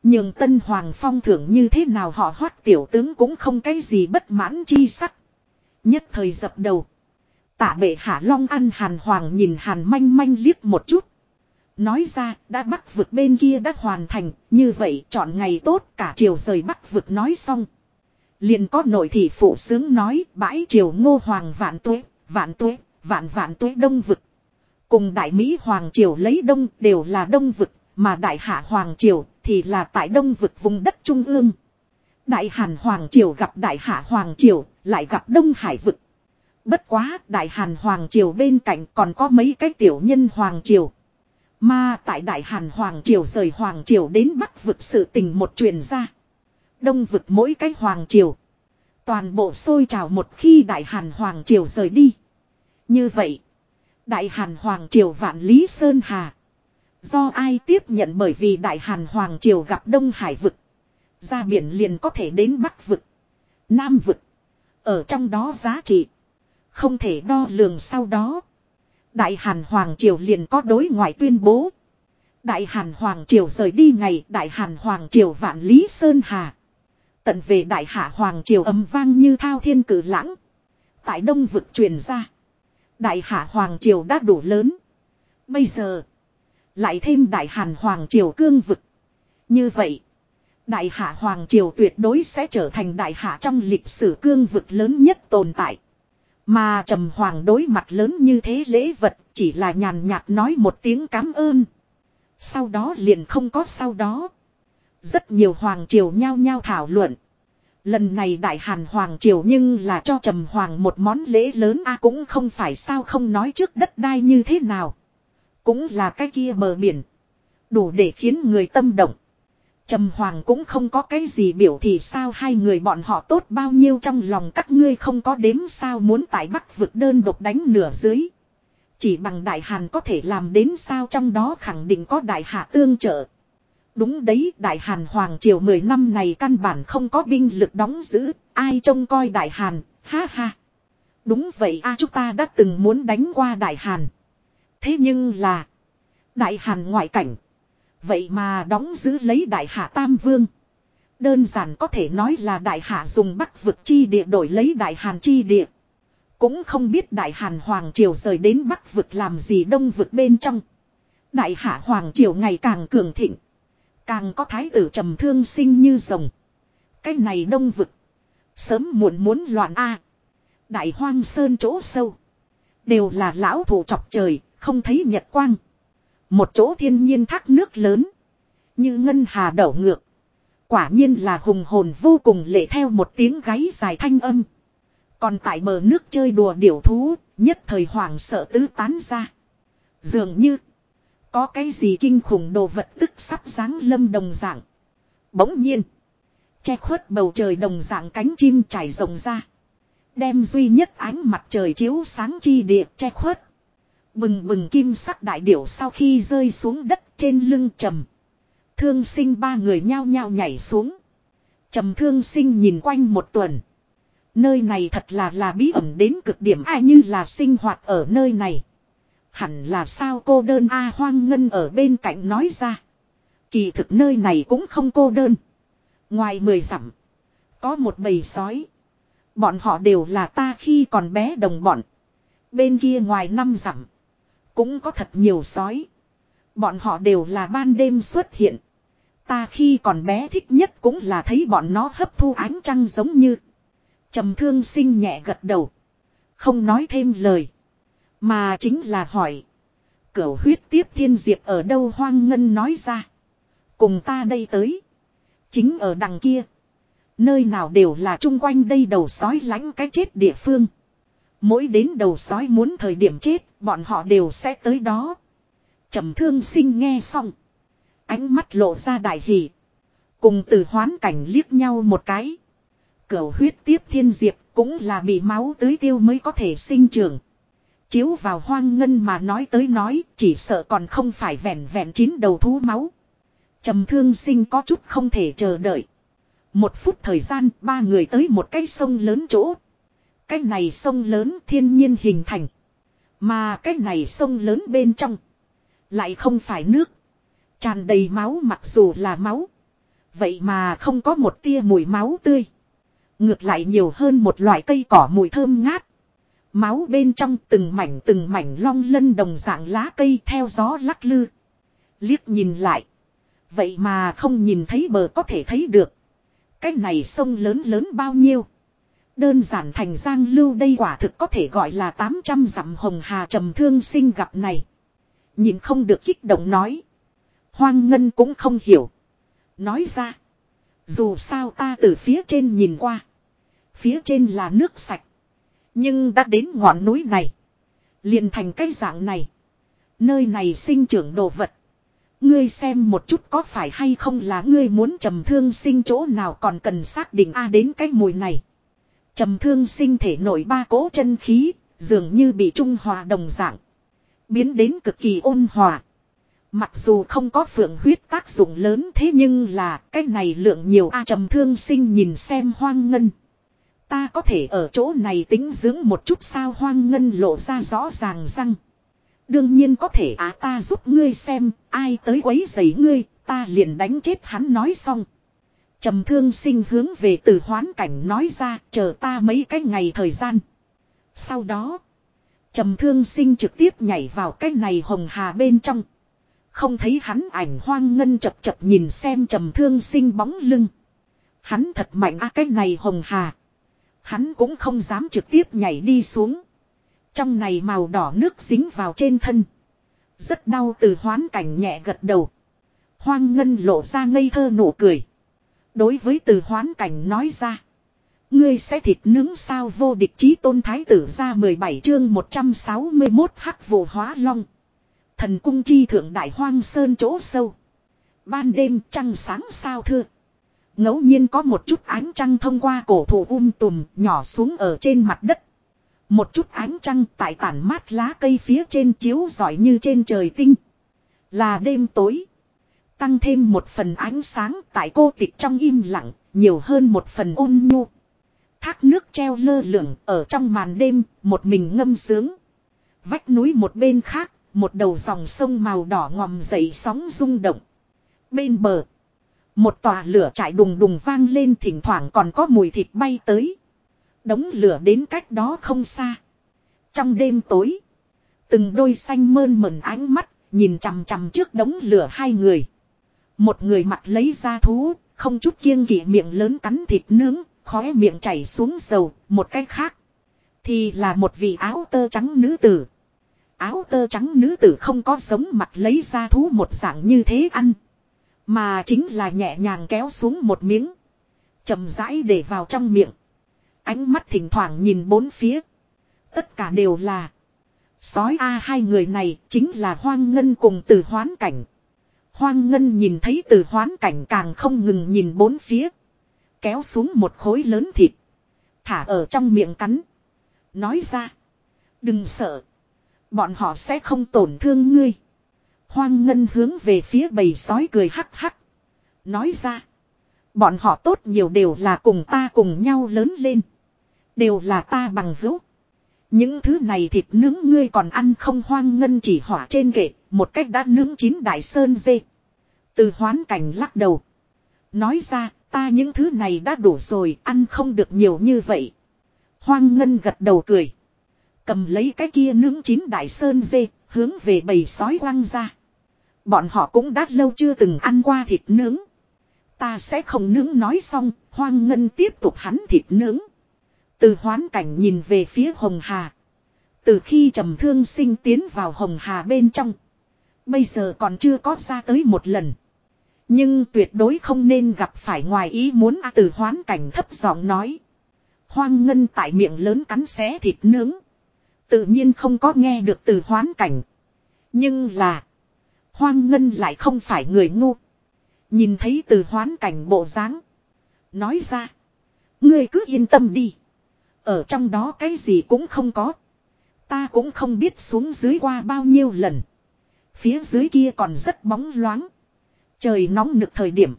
Nhưng tân hoàng phong thưởng như thế nào họ hoát tiểu tướng cũng không cái gì bất mãn chi sắc. Nhất thời dập đầu. Tạ bệ hạ long ăn hàn hoàng nhìn hàn manh manh liếc một chút. Nói ra đã bắc vực bên kia đã hoàn thành. Như vậy chọn ngày tốt cả triều rời bắc vực nói xong. Liền có nội thị phụ sướng nói bãi triều ngô hoàng vạn tuế, vạn tuế, vạn vạn tuế đông vực. Cùng đại Mỹ Hoàng Triều lấy đông đều là đông vực, mà đại hạ Hoàng Triều thì là tại đông vực vùng đất trung ương. Đại Hàn Hoàng Triều gặp Đại Hạ Hoàng Triều, lại gặp Đông Hải vực. Bất quá, Đại Hàn Hoàng Triều bên cạnh còn có mấy cái tiểu nhân Hoàng Triều. Mà tại Đại Hàn Hoàng Triều rời Hoàng Triều đến Bắc vực sự tình một truyền ra. Đông vực mỗi cái Hoàng Triều. Toàn bộ sôi trào một khi Đại Hàn Hoàng Triều rời đi. Như vậy, Đại Hàn Hoàng Triều Vạn Lý Sơn Hà. Do ai tiếp nhận bởi vì Đại Hàn Hoàng Triều gặp Đông Hải vực. Ra biển liền có thể đến Bắc vực. Nam vực. Ở trong đó giá trị. Không thể đo lường sau đó. Đại Hàn Hoàng Triều liền có đối ngoại tuyên bố. Đại Hàn Hoàng Triều rời đi ngày Đại Hàn Hoàng Triều Vạn Lý Sơn Hà. Tận về Đại Hạ Hoàng Triều âm vang như thao thiên cử lãng. Tại Đông vực truyền ra. Đại Hạ Hoàng Triều đã đủ lớn. Bây giờ. Lại thêm Đại Hàn Hoàng Triều cương vực. Như vậy. Đại Hạ Hoàng Triều tuyệt đối sẽ trở thành Đại Hạ trong lịch sử cương vực lớn nhất tồn tại. Mà Trầm Hoàng đối mặt lớn như thế lễ vật chỉ là nhàn nhạt nói một tiếng cảm ơn. Sau đó liền không có sau đó. Rất nhiều Hoàng Triều nhao nhao thảo luận. Lần này Đại Hàn Hoàng Triều nhưng là cho Trầm Hoàng một món lễ lớn a à cũng không phải sao không nói trước đất đai như thế nào. Cũng là cái kia bờ biển. Đủ để khiến người tâm động. Trầm Hoàng cũng không có cái gì biểu thì sao hai người bọn họ tốt bao nhiêu trong lòng các ngươi không có đếm sao muốn tại Bắc vực đơn độc đánh nửa dưới. Chỉ bằng Đại Hàn có thể làm đến sao trong đó khẳng định có Đại Hạ tương trợ. Đúng đấy, Đại Hàn Hoàng Triều 10 năm này căn bản không có binh lực đóng giữ, ai trông coi Đại Hàn, ha ha. Đúng vậy a chúng ta đã từng muốn đánh qua Đại Hàn. Thế nhưng là, Đại Hàn ngoại cảnh. Vậy mà đóng giữ lấy Đại Hạ Tam Vương. Đơn giản có thể nói là Đại Hạ dùng bắc vực chi địa đổi lấy Đại Hàn chi địa. Cũng không biết Đại Hàn Hoàng Triều rời đến bắc vực làm gì đông vực bên trong. Đại Hạ Hoàng Triều ngày càng cường thịnh. Càng có thái tử trầm thương sinh như rồng. Cái này đông vực. Sớm muộn muốn loạn a Đại hoang sơn chỗ sâu. Đều là lão thủ chọc trời, không thấy nhật quang. Một chỗ thiên nhiên thác nước lớn. Như ngân hà đậu ngược. Quả nhiên là hùng hồn vô cùng lệ theo một tiếng gáy dài thanh âm. Còn tại bờ nước chơi đùa điểu thú, nhất thời hoảng sợ tứ tán ra. Dường như có cái gì kinh khủng đồ vật tức sắp sáng lâm đồng dạng. Bỗng nhiên. Che khuất bầu trời đồng dạng cánh chim trải rộng ra. Đem duy nhất ánh mặt trời chiếu sáng chi địa che khuất. Bừng bừng kim sắc đại điểu sau khi rơi xuống đất trên lưng trầm. Thương sinh ba người nhao nhao nhảy xuống. Trầm thương sinh nhìn quanh một tuần. Nơi này thật là là bí ẩn đến cực điểm ai như là sinh hoạt ở nơi này. Hẳn là sao cô đơn A hoang ngân ở bên cạnh nói ra. Kỳ thực nơi này cũng không cô đơn. Ngoài mười dặm. Có một bầy sói. Bọn họ đều là ta khi còn bé đồng bọn. Bên kia ngoài năm dặm. Cũng có thật nhiều sói. Bọn họ đều là ban đêm xuất hiện. Ta khi còn bé thích nhất cũng là thấy bọn nó hấp thu ánh trăng giống như. trầm thương sinh nhẹ gật đầu. Không nói thêm lời. Mà chính là hỏi. Cửu huyết tiếp thiên diệp ở đâu hoang ngân nói ra. Cùng ta đây tới. Chính ở đằng kia. Nơi nào đều là chung quanh đây đầu sói lánh cái chết địa phương. Mỗi đến đầu sói muốn thời điểm chết, bọn họ đều sẽ tới đó. trầm thương sinh nghe xong. Ánh mắt lộ ra đại hỷ. Cùng từ hoán cảnh liếc nhau một cái. Cửu huyết tiếp thiên diệp cũng là bị máu tưới tiêu mới có thể sinh trưởng. Chiếu vào hoang ngân mà nói tới nói, chỉ sợ còn không phải vẹn vẹn chín đầu thú máu. Trầm thương sinh có chút không thể chờ đợi. Một phút thời gian, ba người tới một cái sông lớn chỗ. Cái này sông lớn thiên nhiên hình thành. Mà cái này sông lớn bên trong. Lại không phải nước. Tràn đầy máu mặc dù là máu. Vậy mà không có một tia mùi máu tươi. Ngược lại nhiều hơn một loại cây cỏ mùi thơm ngát. Máu bên trong từng mảnh từng mảnh long lân đồng dạng lá cây theo gió lắc lư. Liếc nhìn lại. Vậy mà không nhìn thấy bờ có thể thấy được. Cái này sông lớn lớn bao nhiêu. Đơn giản thành giang lưu đây quả thực có thể gọi là 800 dặm hồng hà trầm thương sinh gặp này. Nhìn không được kích động nói. Hoang ngân cũng không hiểu. Nói ra. Dù sao ta từ phía trên nhìn qua. Phía trên là nước sạch. Nhưng đã đến ngọn núi này. liền thành cái dạng này. Nơi này sinh trưởng đồ vật. Ngươi xem một chút có phải hay không là ngươi muốn trầm thương sinh chỗ nào còn cần xác định a đến cái mùi này. Trầm thương sinh thể nổi ba cỗ chân khí, dường như bị trung hòa đồng dạng. Biến đến cực kỳ ôn hòa. Mặc dù không có phượng huyết tác dụng lớn thế nhưng là cái này lượng nhiều a trầm thương sinh nhìn xem hoang ngân. Ta có thể ở chỗ này tính dưỡng một chút sao hoang ngân lộ ra rõ ràng răng. Đương nhiên có thể á ta giúp ngươi xem, ai tới quấy giấy ngươi, ta liền đánh chết hắn nói xong trầm thương sinh hướng về từ hoán cảnh nói ra, chờ ta mấy cái ngày thời gian. Sau đó, trầm thương sinh trực tiếp nhảy vào cái này hồng hà bên trong. Không thấy hắn ảnh hoang ngân chập chập nhìn xem trầm thương sinh bóng lưng. Hắn thật mạnh a cái này hồng hà. Hắn cũng không dám trực tiếp nhảy đi xuống. Trong này màu đỏ nước dính vào trên thân. Rất đau từ hoán cảnh nhẹ gật đầu. Hoang ngân lộ ra ngây thơ nụ cười. Đối với từ hoán cảnh nói ra. Ngươi sẽ thịt nướng sao vô địch chí tôn thái tử ra 17 chương 161 hắc vụ hóa long. Thần cung chi thượng đại hoang sơn chỗ sâu. Ban đêm trăng sáng sao thưa. ngẫu nhiên có một chút ánh trăng thông qua cổ thụ um tùm nhỏ xuống ở trên mặt đất. Một chút ánh trăng tại tản mát lá cây phía trên chiếu giỏi như trên trời tinh. Là đêm tối. Tăng thêm một phần ánh sáng tại cô tịch trong im lặng, nhiều hơn một phần ôn nhu. Thác nước treo lơ lửng ở trong màn đêm, một mình ngâm sướng. Vách núi một bên khác, một đầu dòng sông màu đỏ ngòm dậy sóng rung động. Bên bờ, một tòa lửa chạy đùng đùng vang lên thỉnh thoảng còn có mùi thịt bay tới. Đống lửa đến cách đó không xa. Trong đêm tối, từng đôi xanh mơn mẩn ánh mắt, nhìn chằm chằm trước đống lửa hai người. Một người mặt lấy ra thú, không chút kiêng kỵ miệng lớn cắn thịt nướng, khóe miệng chảy xuống dầu, một cách khác. Thì là một vị áo tơ trắng nữ tử. Áo tơ trắng nữ tử không có giống mặt lấy ra thú một dạng như thế ăn. Mà chính là nhẹ nhàng kéo xuống một miếng. chậm rãi để vào trong miệng. Ánh mắt thỉnh thoảng nhìn bốn phía. Tất cả đều là. Sói A hai người này chính là hoang ngân cùng từ hoán cảnh. Hoang ngân nhìn thấy từ hoán cảnh càng không ngừng nhìn bốn phía. Kéo xuống một khối lớn thịt. Thả ở trong miệng cắn. Nói ra. Đừng sợ. Bọn họ sẽ không tổn thương ngươi. Hoang ngân hướng về phía bầy sói cười hắc hắc. Nói ra. Bọn họ tốt nhiều đều là cùng ta cùng nhau lớn lên. Đều là ta bằng hữu. Những thứ này thịt nướng ngươi còn ăn không hoang ngân chỉ hỏa trên kệ, một cách đã nướng chín đại sơn dê. Từ hoán cảnh lắc đầu. Nói ra, ta những thứ này đã đủ rồi, ăn không được nhiều như vậy. Hoang ngân gật đầu cười. Cầm lấy cái kia nướng chín đại sơn dê, hướng về bầy sói quăng ra. Bọn họ cũng đã lâu chưa từng ăn qua thịt nướng. Ta sẽ không nướng nói xong, hoang ngân tiếp tục hắn thịt nướng. Từ hoán cảnh nhìn về phía Hồng Hà. Từ khi trầm thương sinh tiến vào Hồng Hà bên trong. Bây giờ còn chưa có ra tới một lần. Nhưng tuyệt đối không nên gặp phải ngoài ý muốn A từ hoán cảnh thấp giọng nói. Hoang ngân tại miệng lớn cắn xé thịt nướng. Tự nhiên không có nghe được từ hoán cảnh. Nhưng là. Hoang ngân lại không phải người ngu. Nhìn thấy từ hoán cảnh bộ dáng, Nói ra. Ngươi cứ yên tâm đi. Ở trong đó cái gì cũng không có. Ta cũng không biết xuống dưới qua bao nhiêu lần. Phía dưới kia còn rất bóng loáng. Trời nóng nực thời điểm.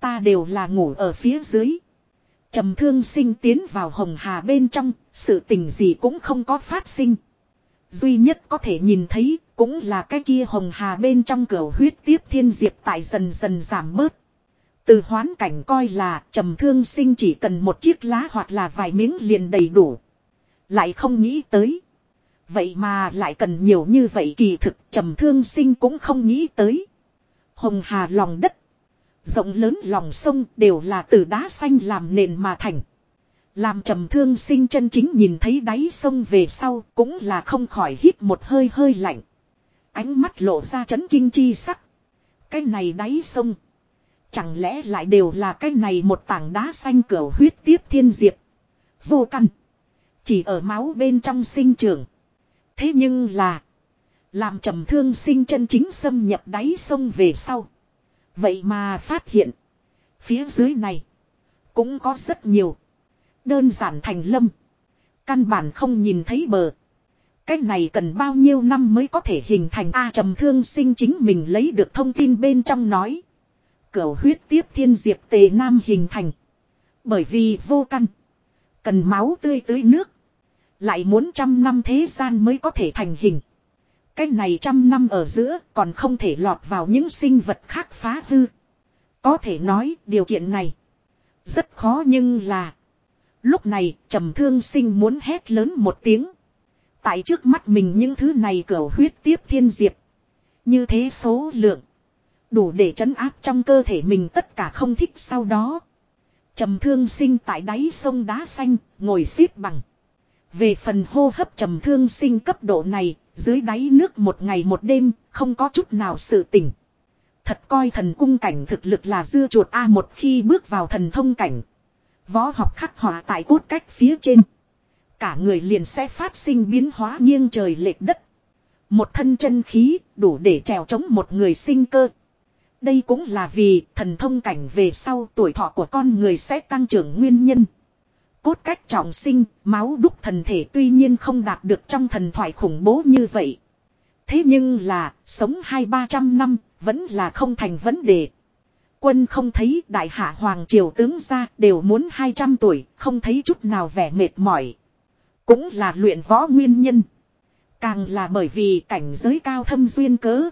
Ta đều là ngủ ở phía dưới. trầm thương sinh tiến vào hồng hà bên trong. Sự tình gì cũng không có phát sinh. Duy nhất có thể nhìn thấy cũng là cái kia hồng hà bên trong cửa huyết tiếp thiên diệp tại dần dần giảm bớt. Từ hoán cảnh coi là trầm thương sinh chỉ cần một chiếc lá hoặc là vài miếng liền đầy đủ. Lại không nghĩ tới. Vậy mà lại cần nhiều như vậy kỳ thực, trầm thương sinh cũng không nghĩ tới. Hồng hà lòng đất. Rộng lớn lòng sông đều là từ đá xanh làm nền mà thành. Làm trầm thương sinh chân chính nhìn thấy đáy sông về sau cũng là không khỏi hít một hơi hơi lạnh. Ánh mắt lộ ra chấn kinh chi sắc. Cái này đáy sông. Chẳng lẽ lại đều là cái này một tảng đá xanh cửa huyết tiếp thiên diệp. Vô căn. Chỉ ở máu bên trong sinh trường. Thế nhưng là. Làm trầm thương sinh chân chính xâm nhập đáy sông về sau. Vậy mà phát hiện. Phía dưới này. Cũng có rất nhiều. Đơn giản thành lâm. Căn bản không nhìn thấy bờ. Cái này cần bao nhiêu năm mới có thể hình thành A trầm thương sinh chính mình lấy được thông tin bên trong nói. Cửu huyết tiếp thiên diệp tề nam hình thành. Bởi vì vô căn. Cần máu tươi tưới nước. Lại muốn trăm năm thế gian mới có thể thành hình. Cái này trăm năm ở giữa còn không thể lọt vào những sinh vật khác phá hư. Có thể nói điều kiện này. Rất khó nhưng là. Lúc này trầm thương sinh muốn hét lớn một tiếng. Tại trước mắt mình những thứ này cửu huyết tiếp thiên diệp. Như thế số lượng. Đủ để trấn áp trong cơ thể mình tất cả không thích sau đó. Trầm thương sinh tại đáy sông đá xanh, ngồi xếp bằng. Về phần hô hấp trầm thương sinh cấp độ này, dưới đáy nước một ngày một đêm, không có chút nào sự tỉnh. Thật coi thần cung cảnh thực lực là dưa chuột A một khi bước vào thần thông cảnh. Võ học khắc họa tại cốt cách phía trên. Cả người liền sẽ phát sinh biến hóa nghiêng trời lệch đất. Một thân chân khí đủ để trèo chống một người sinh cơ. Đây cũng là vì thần thông cảnh về sau tuổi thọ của con người sẽ tăng trưởng nguyên nhân. Cốt cách trọng sinh, máu đúc thần thể tuy nhiên không đạt được trong thần thoại khủng bố như vậy. Thế nhưng là, sống hai ba trăm năm, vẫn là không thành vấn đề. Quân không thấy đại hạ hoàng triều tướng ra đều muốn 200 tuổi, không thấy chút nào vẻ mệt mỏi. Cũng là luyện võ nguyên nhân. Càng là bởi vì cảnh giới cao thâm duyên cớ.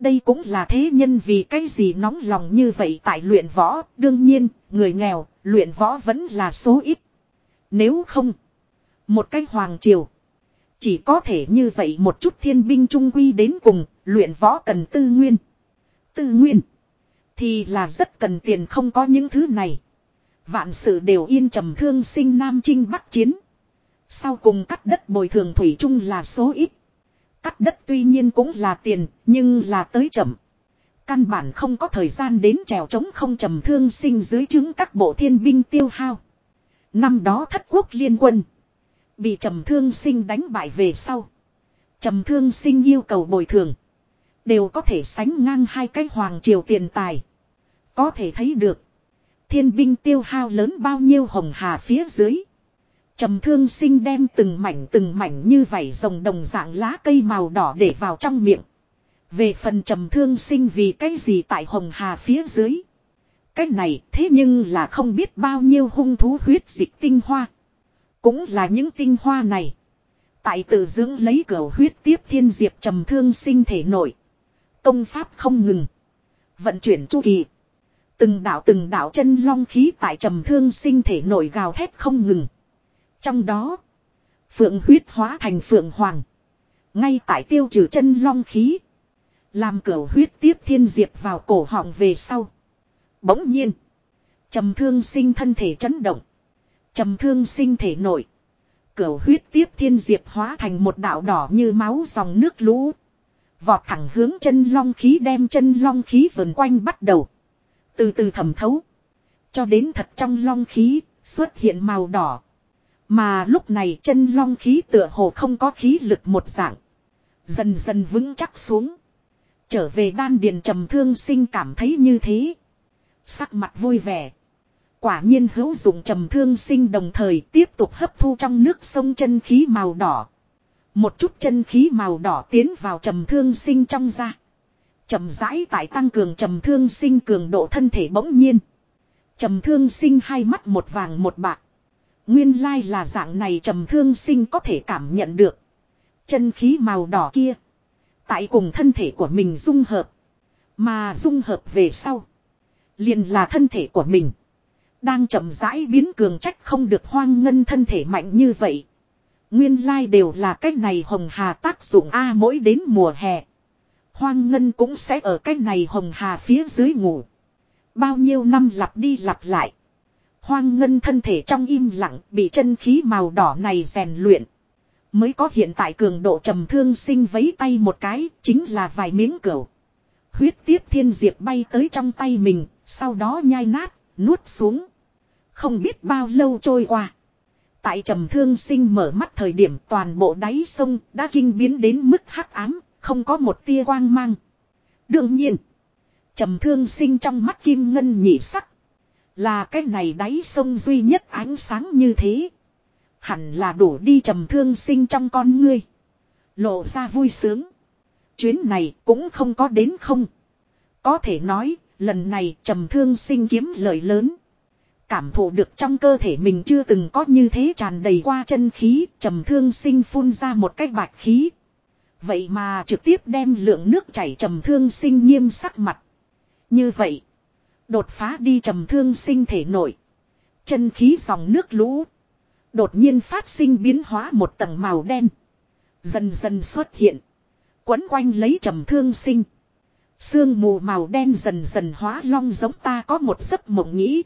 Đây cũng là thế nhân vì cái gì nóng lòng như vậy tại luyện võ, đương nhiên, người nghèo, luyện võ vẫn là số ít. Nếu không, một cái hoàng triều, chỉ có thể như vậy một chút thiên binh trung quy đến cùng, luyện võ cần tư nguyên. Tư nguyên, thì là rất cần tiền không có những thứ này. Vạn sự đều yên trầm thương sinh nam chinh bắc chiến. Sau cùng cắt đất bồi thường thủy chung là số ít. Cắt đất tuy nhiên cũng là tiền, nhưng là tới chậm. Căn bản không có thời gian đến trèo trống không trầm thương sinh dưới chứng các bộ thiên binh tiêu hao. Năm đó thất quốc liên quân. Bị trầm thương sinh đánh bại về sau. Trầm thương sinh yêu cầu bồi thường. Đều có thể sánh ngang hai cái hoàng triều tiền tài. Có thể thấy được. Thiên binh tiêu hao lớn bao nhiêu hồng hà phía dưới. Trầm thương sinh đem từng mảnh từng mảnh như vảy rồng đồng dạng lá cây màu đỏ để vào trong miệng. Về phần trầm thương sinh vì cái gì tại hồng hà phía dưới. Cái này thế nhưng là không biết bao nhiêu hung thú huyết dịch tinh hoa. Cũng là những tinh hoa này. Tại tự dưỡng lấy cửa huyết tiếp thiên diệp trầm thương sinh thể nội. Công pháp không ngừng. Vận chuyển chu kỳ. Từng đạo từng đạo chân long khí tại trầm thương sinh thể nội gào thét không ngừng. Trong đó, phượng huyết hóa thành phượng hoàng. Ngay tại tiêu trừ chân long khí. Làm cửa huyết tiếp thiên diệp vào cổ họng về sau. Bỗng nhiên, trầm thương sinh thân thể chấn động. Trầm thương sinh thể nội. Cửa huyết tiếp thiên diệp hóa thành một đạo đỏ như máu dòng nước lũ. Vọt thẳng hướng chân long khí đem chân long khí vần quanh bắt đầu. Từ từ thẩm thấu. Cho đến thật trong long khí xuất hiện màu đỏ. Mà lúc này chân long khí tựa hồ không có khí lực một dạng. Dần dần vững chắc xuống. Trở về đan điền trầm thương sinh cảm thấy như thế. Sắc mặt vui vẻ. Quả nhiên hữu dụng trầm thương sinh đồng thời tiếp tục hấp thu trong nước sông chân khí màu đỏ. Một chút chân khí màu đỏ tiến vào trầm thương sinh trong da. Trầm rãi tại tăng cường trầm thương sinh cường độ thân thể bỗng nhiên. Trầm thương sinh hai mắt một vàng một bạc. Nguyên lai là dạng này trầm thương sinh có thể cảm nhận được. Chân khí màu đỏ kia. Tại cùng thân thể của mình dung hợp. Mà dung hợp về sau. Liền là thân thể của mình. Đang chậm rãi biến cường trách không được hoang ngân thân thể mạnh như vậy. Nguyên lai đều là cách này hồng hà tác dụng A mỗi đến mùa hè. Hoang ngân cũng sẽ ở cách này hồng hà phía dưới ngủ. Bao nhiêu năm lặp đi lặp lại. Hoang ngân thân thể trong im lặng bị chân khí màu đỏ này rèn luyện. Mới có hiện tại cường độ trầm thương sinh vấy tay một cái, chính là vài miếng cửu. Huyết tiếp thiên diệp bay tới trong tay mình, sau đó nhai nát, nuốt xuống. Không biết bao lâu trôi qua. Tại trầm thương sinh mở mắt thời điểm toàn bộ đáy sông đã kinh biến đến mức hắc ám, không có một tia quang mang. Đương nhiên, trầm thương sinh trong mắt kim ngân nhị sắc. Là cái này đáy sông duy nhất ánh sáng như thế. Hẳn là đủ đi trầm thương sinh trong con ngươi. Lộ ra vui sướng. Chuyến này cũng không có đến không. Có thể nói, lần này trầm thương sinh kiếm lợi lớn. Cảm thụ được trong cơ thể mình chưa từng có như thế tràn đầy qua chân khí, trầm thương sinh phun ra một cái bạch khí. Vậy mà trực tiếp đem lượng nước chảy trầm thương sinh nghiêm sắc mặt. Như vậy, đột phá đi trầm thương sinh thể nổi. Chân khí dòng nước lũ. Đột nhiên phát sinh biến hóa một tầng màu đen. Dần dần xuất hiện. Quấn quanh lấy trầm thương sinh. Sương mù màu đen dần dần hóa long giống ta có một giấc mộng nghĩ.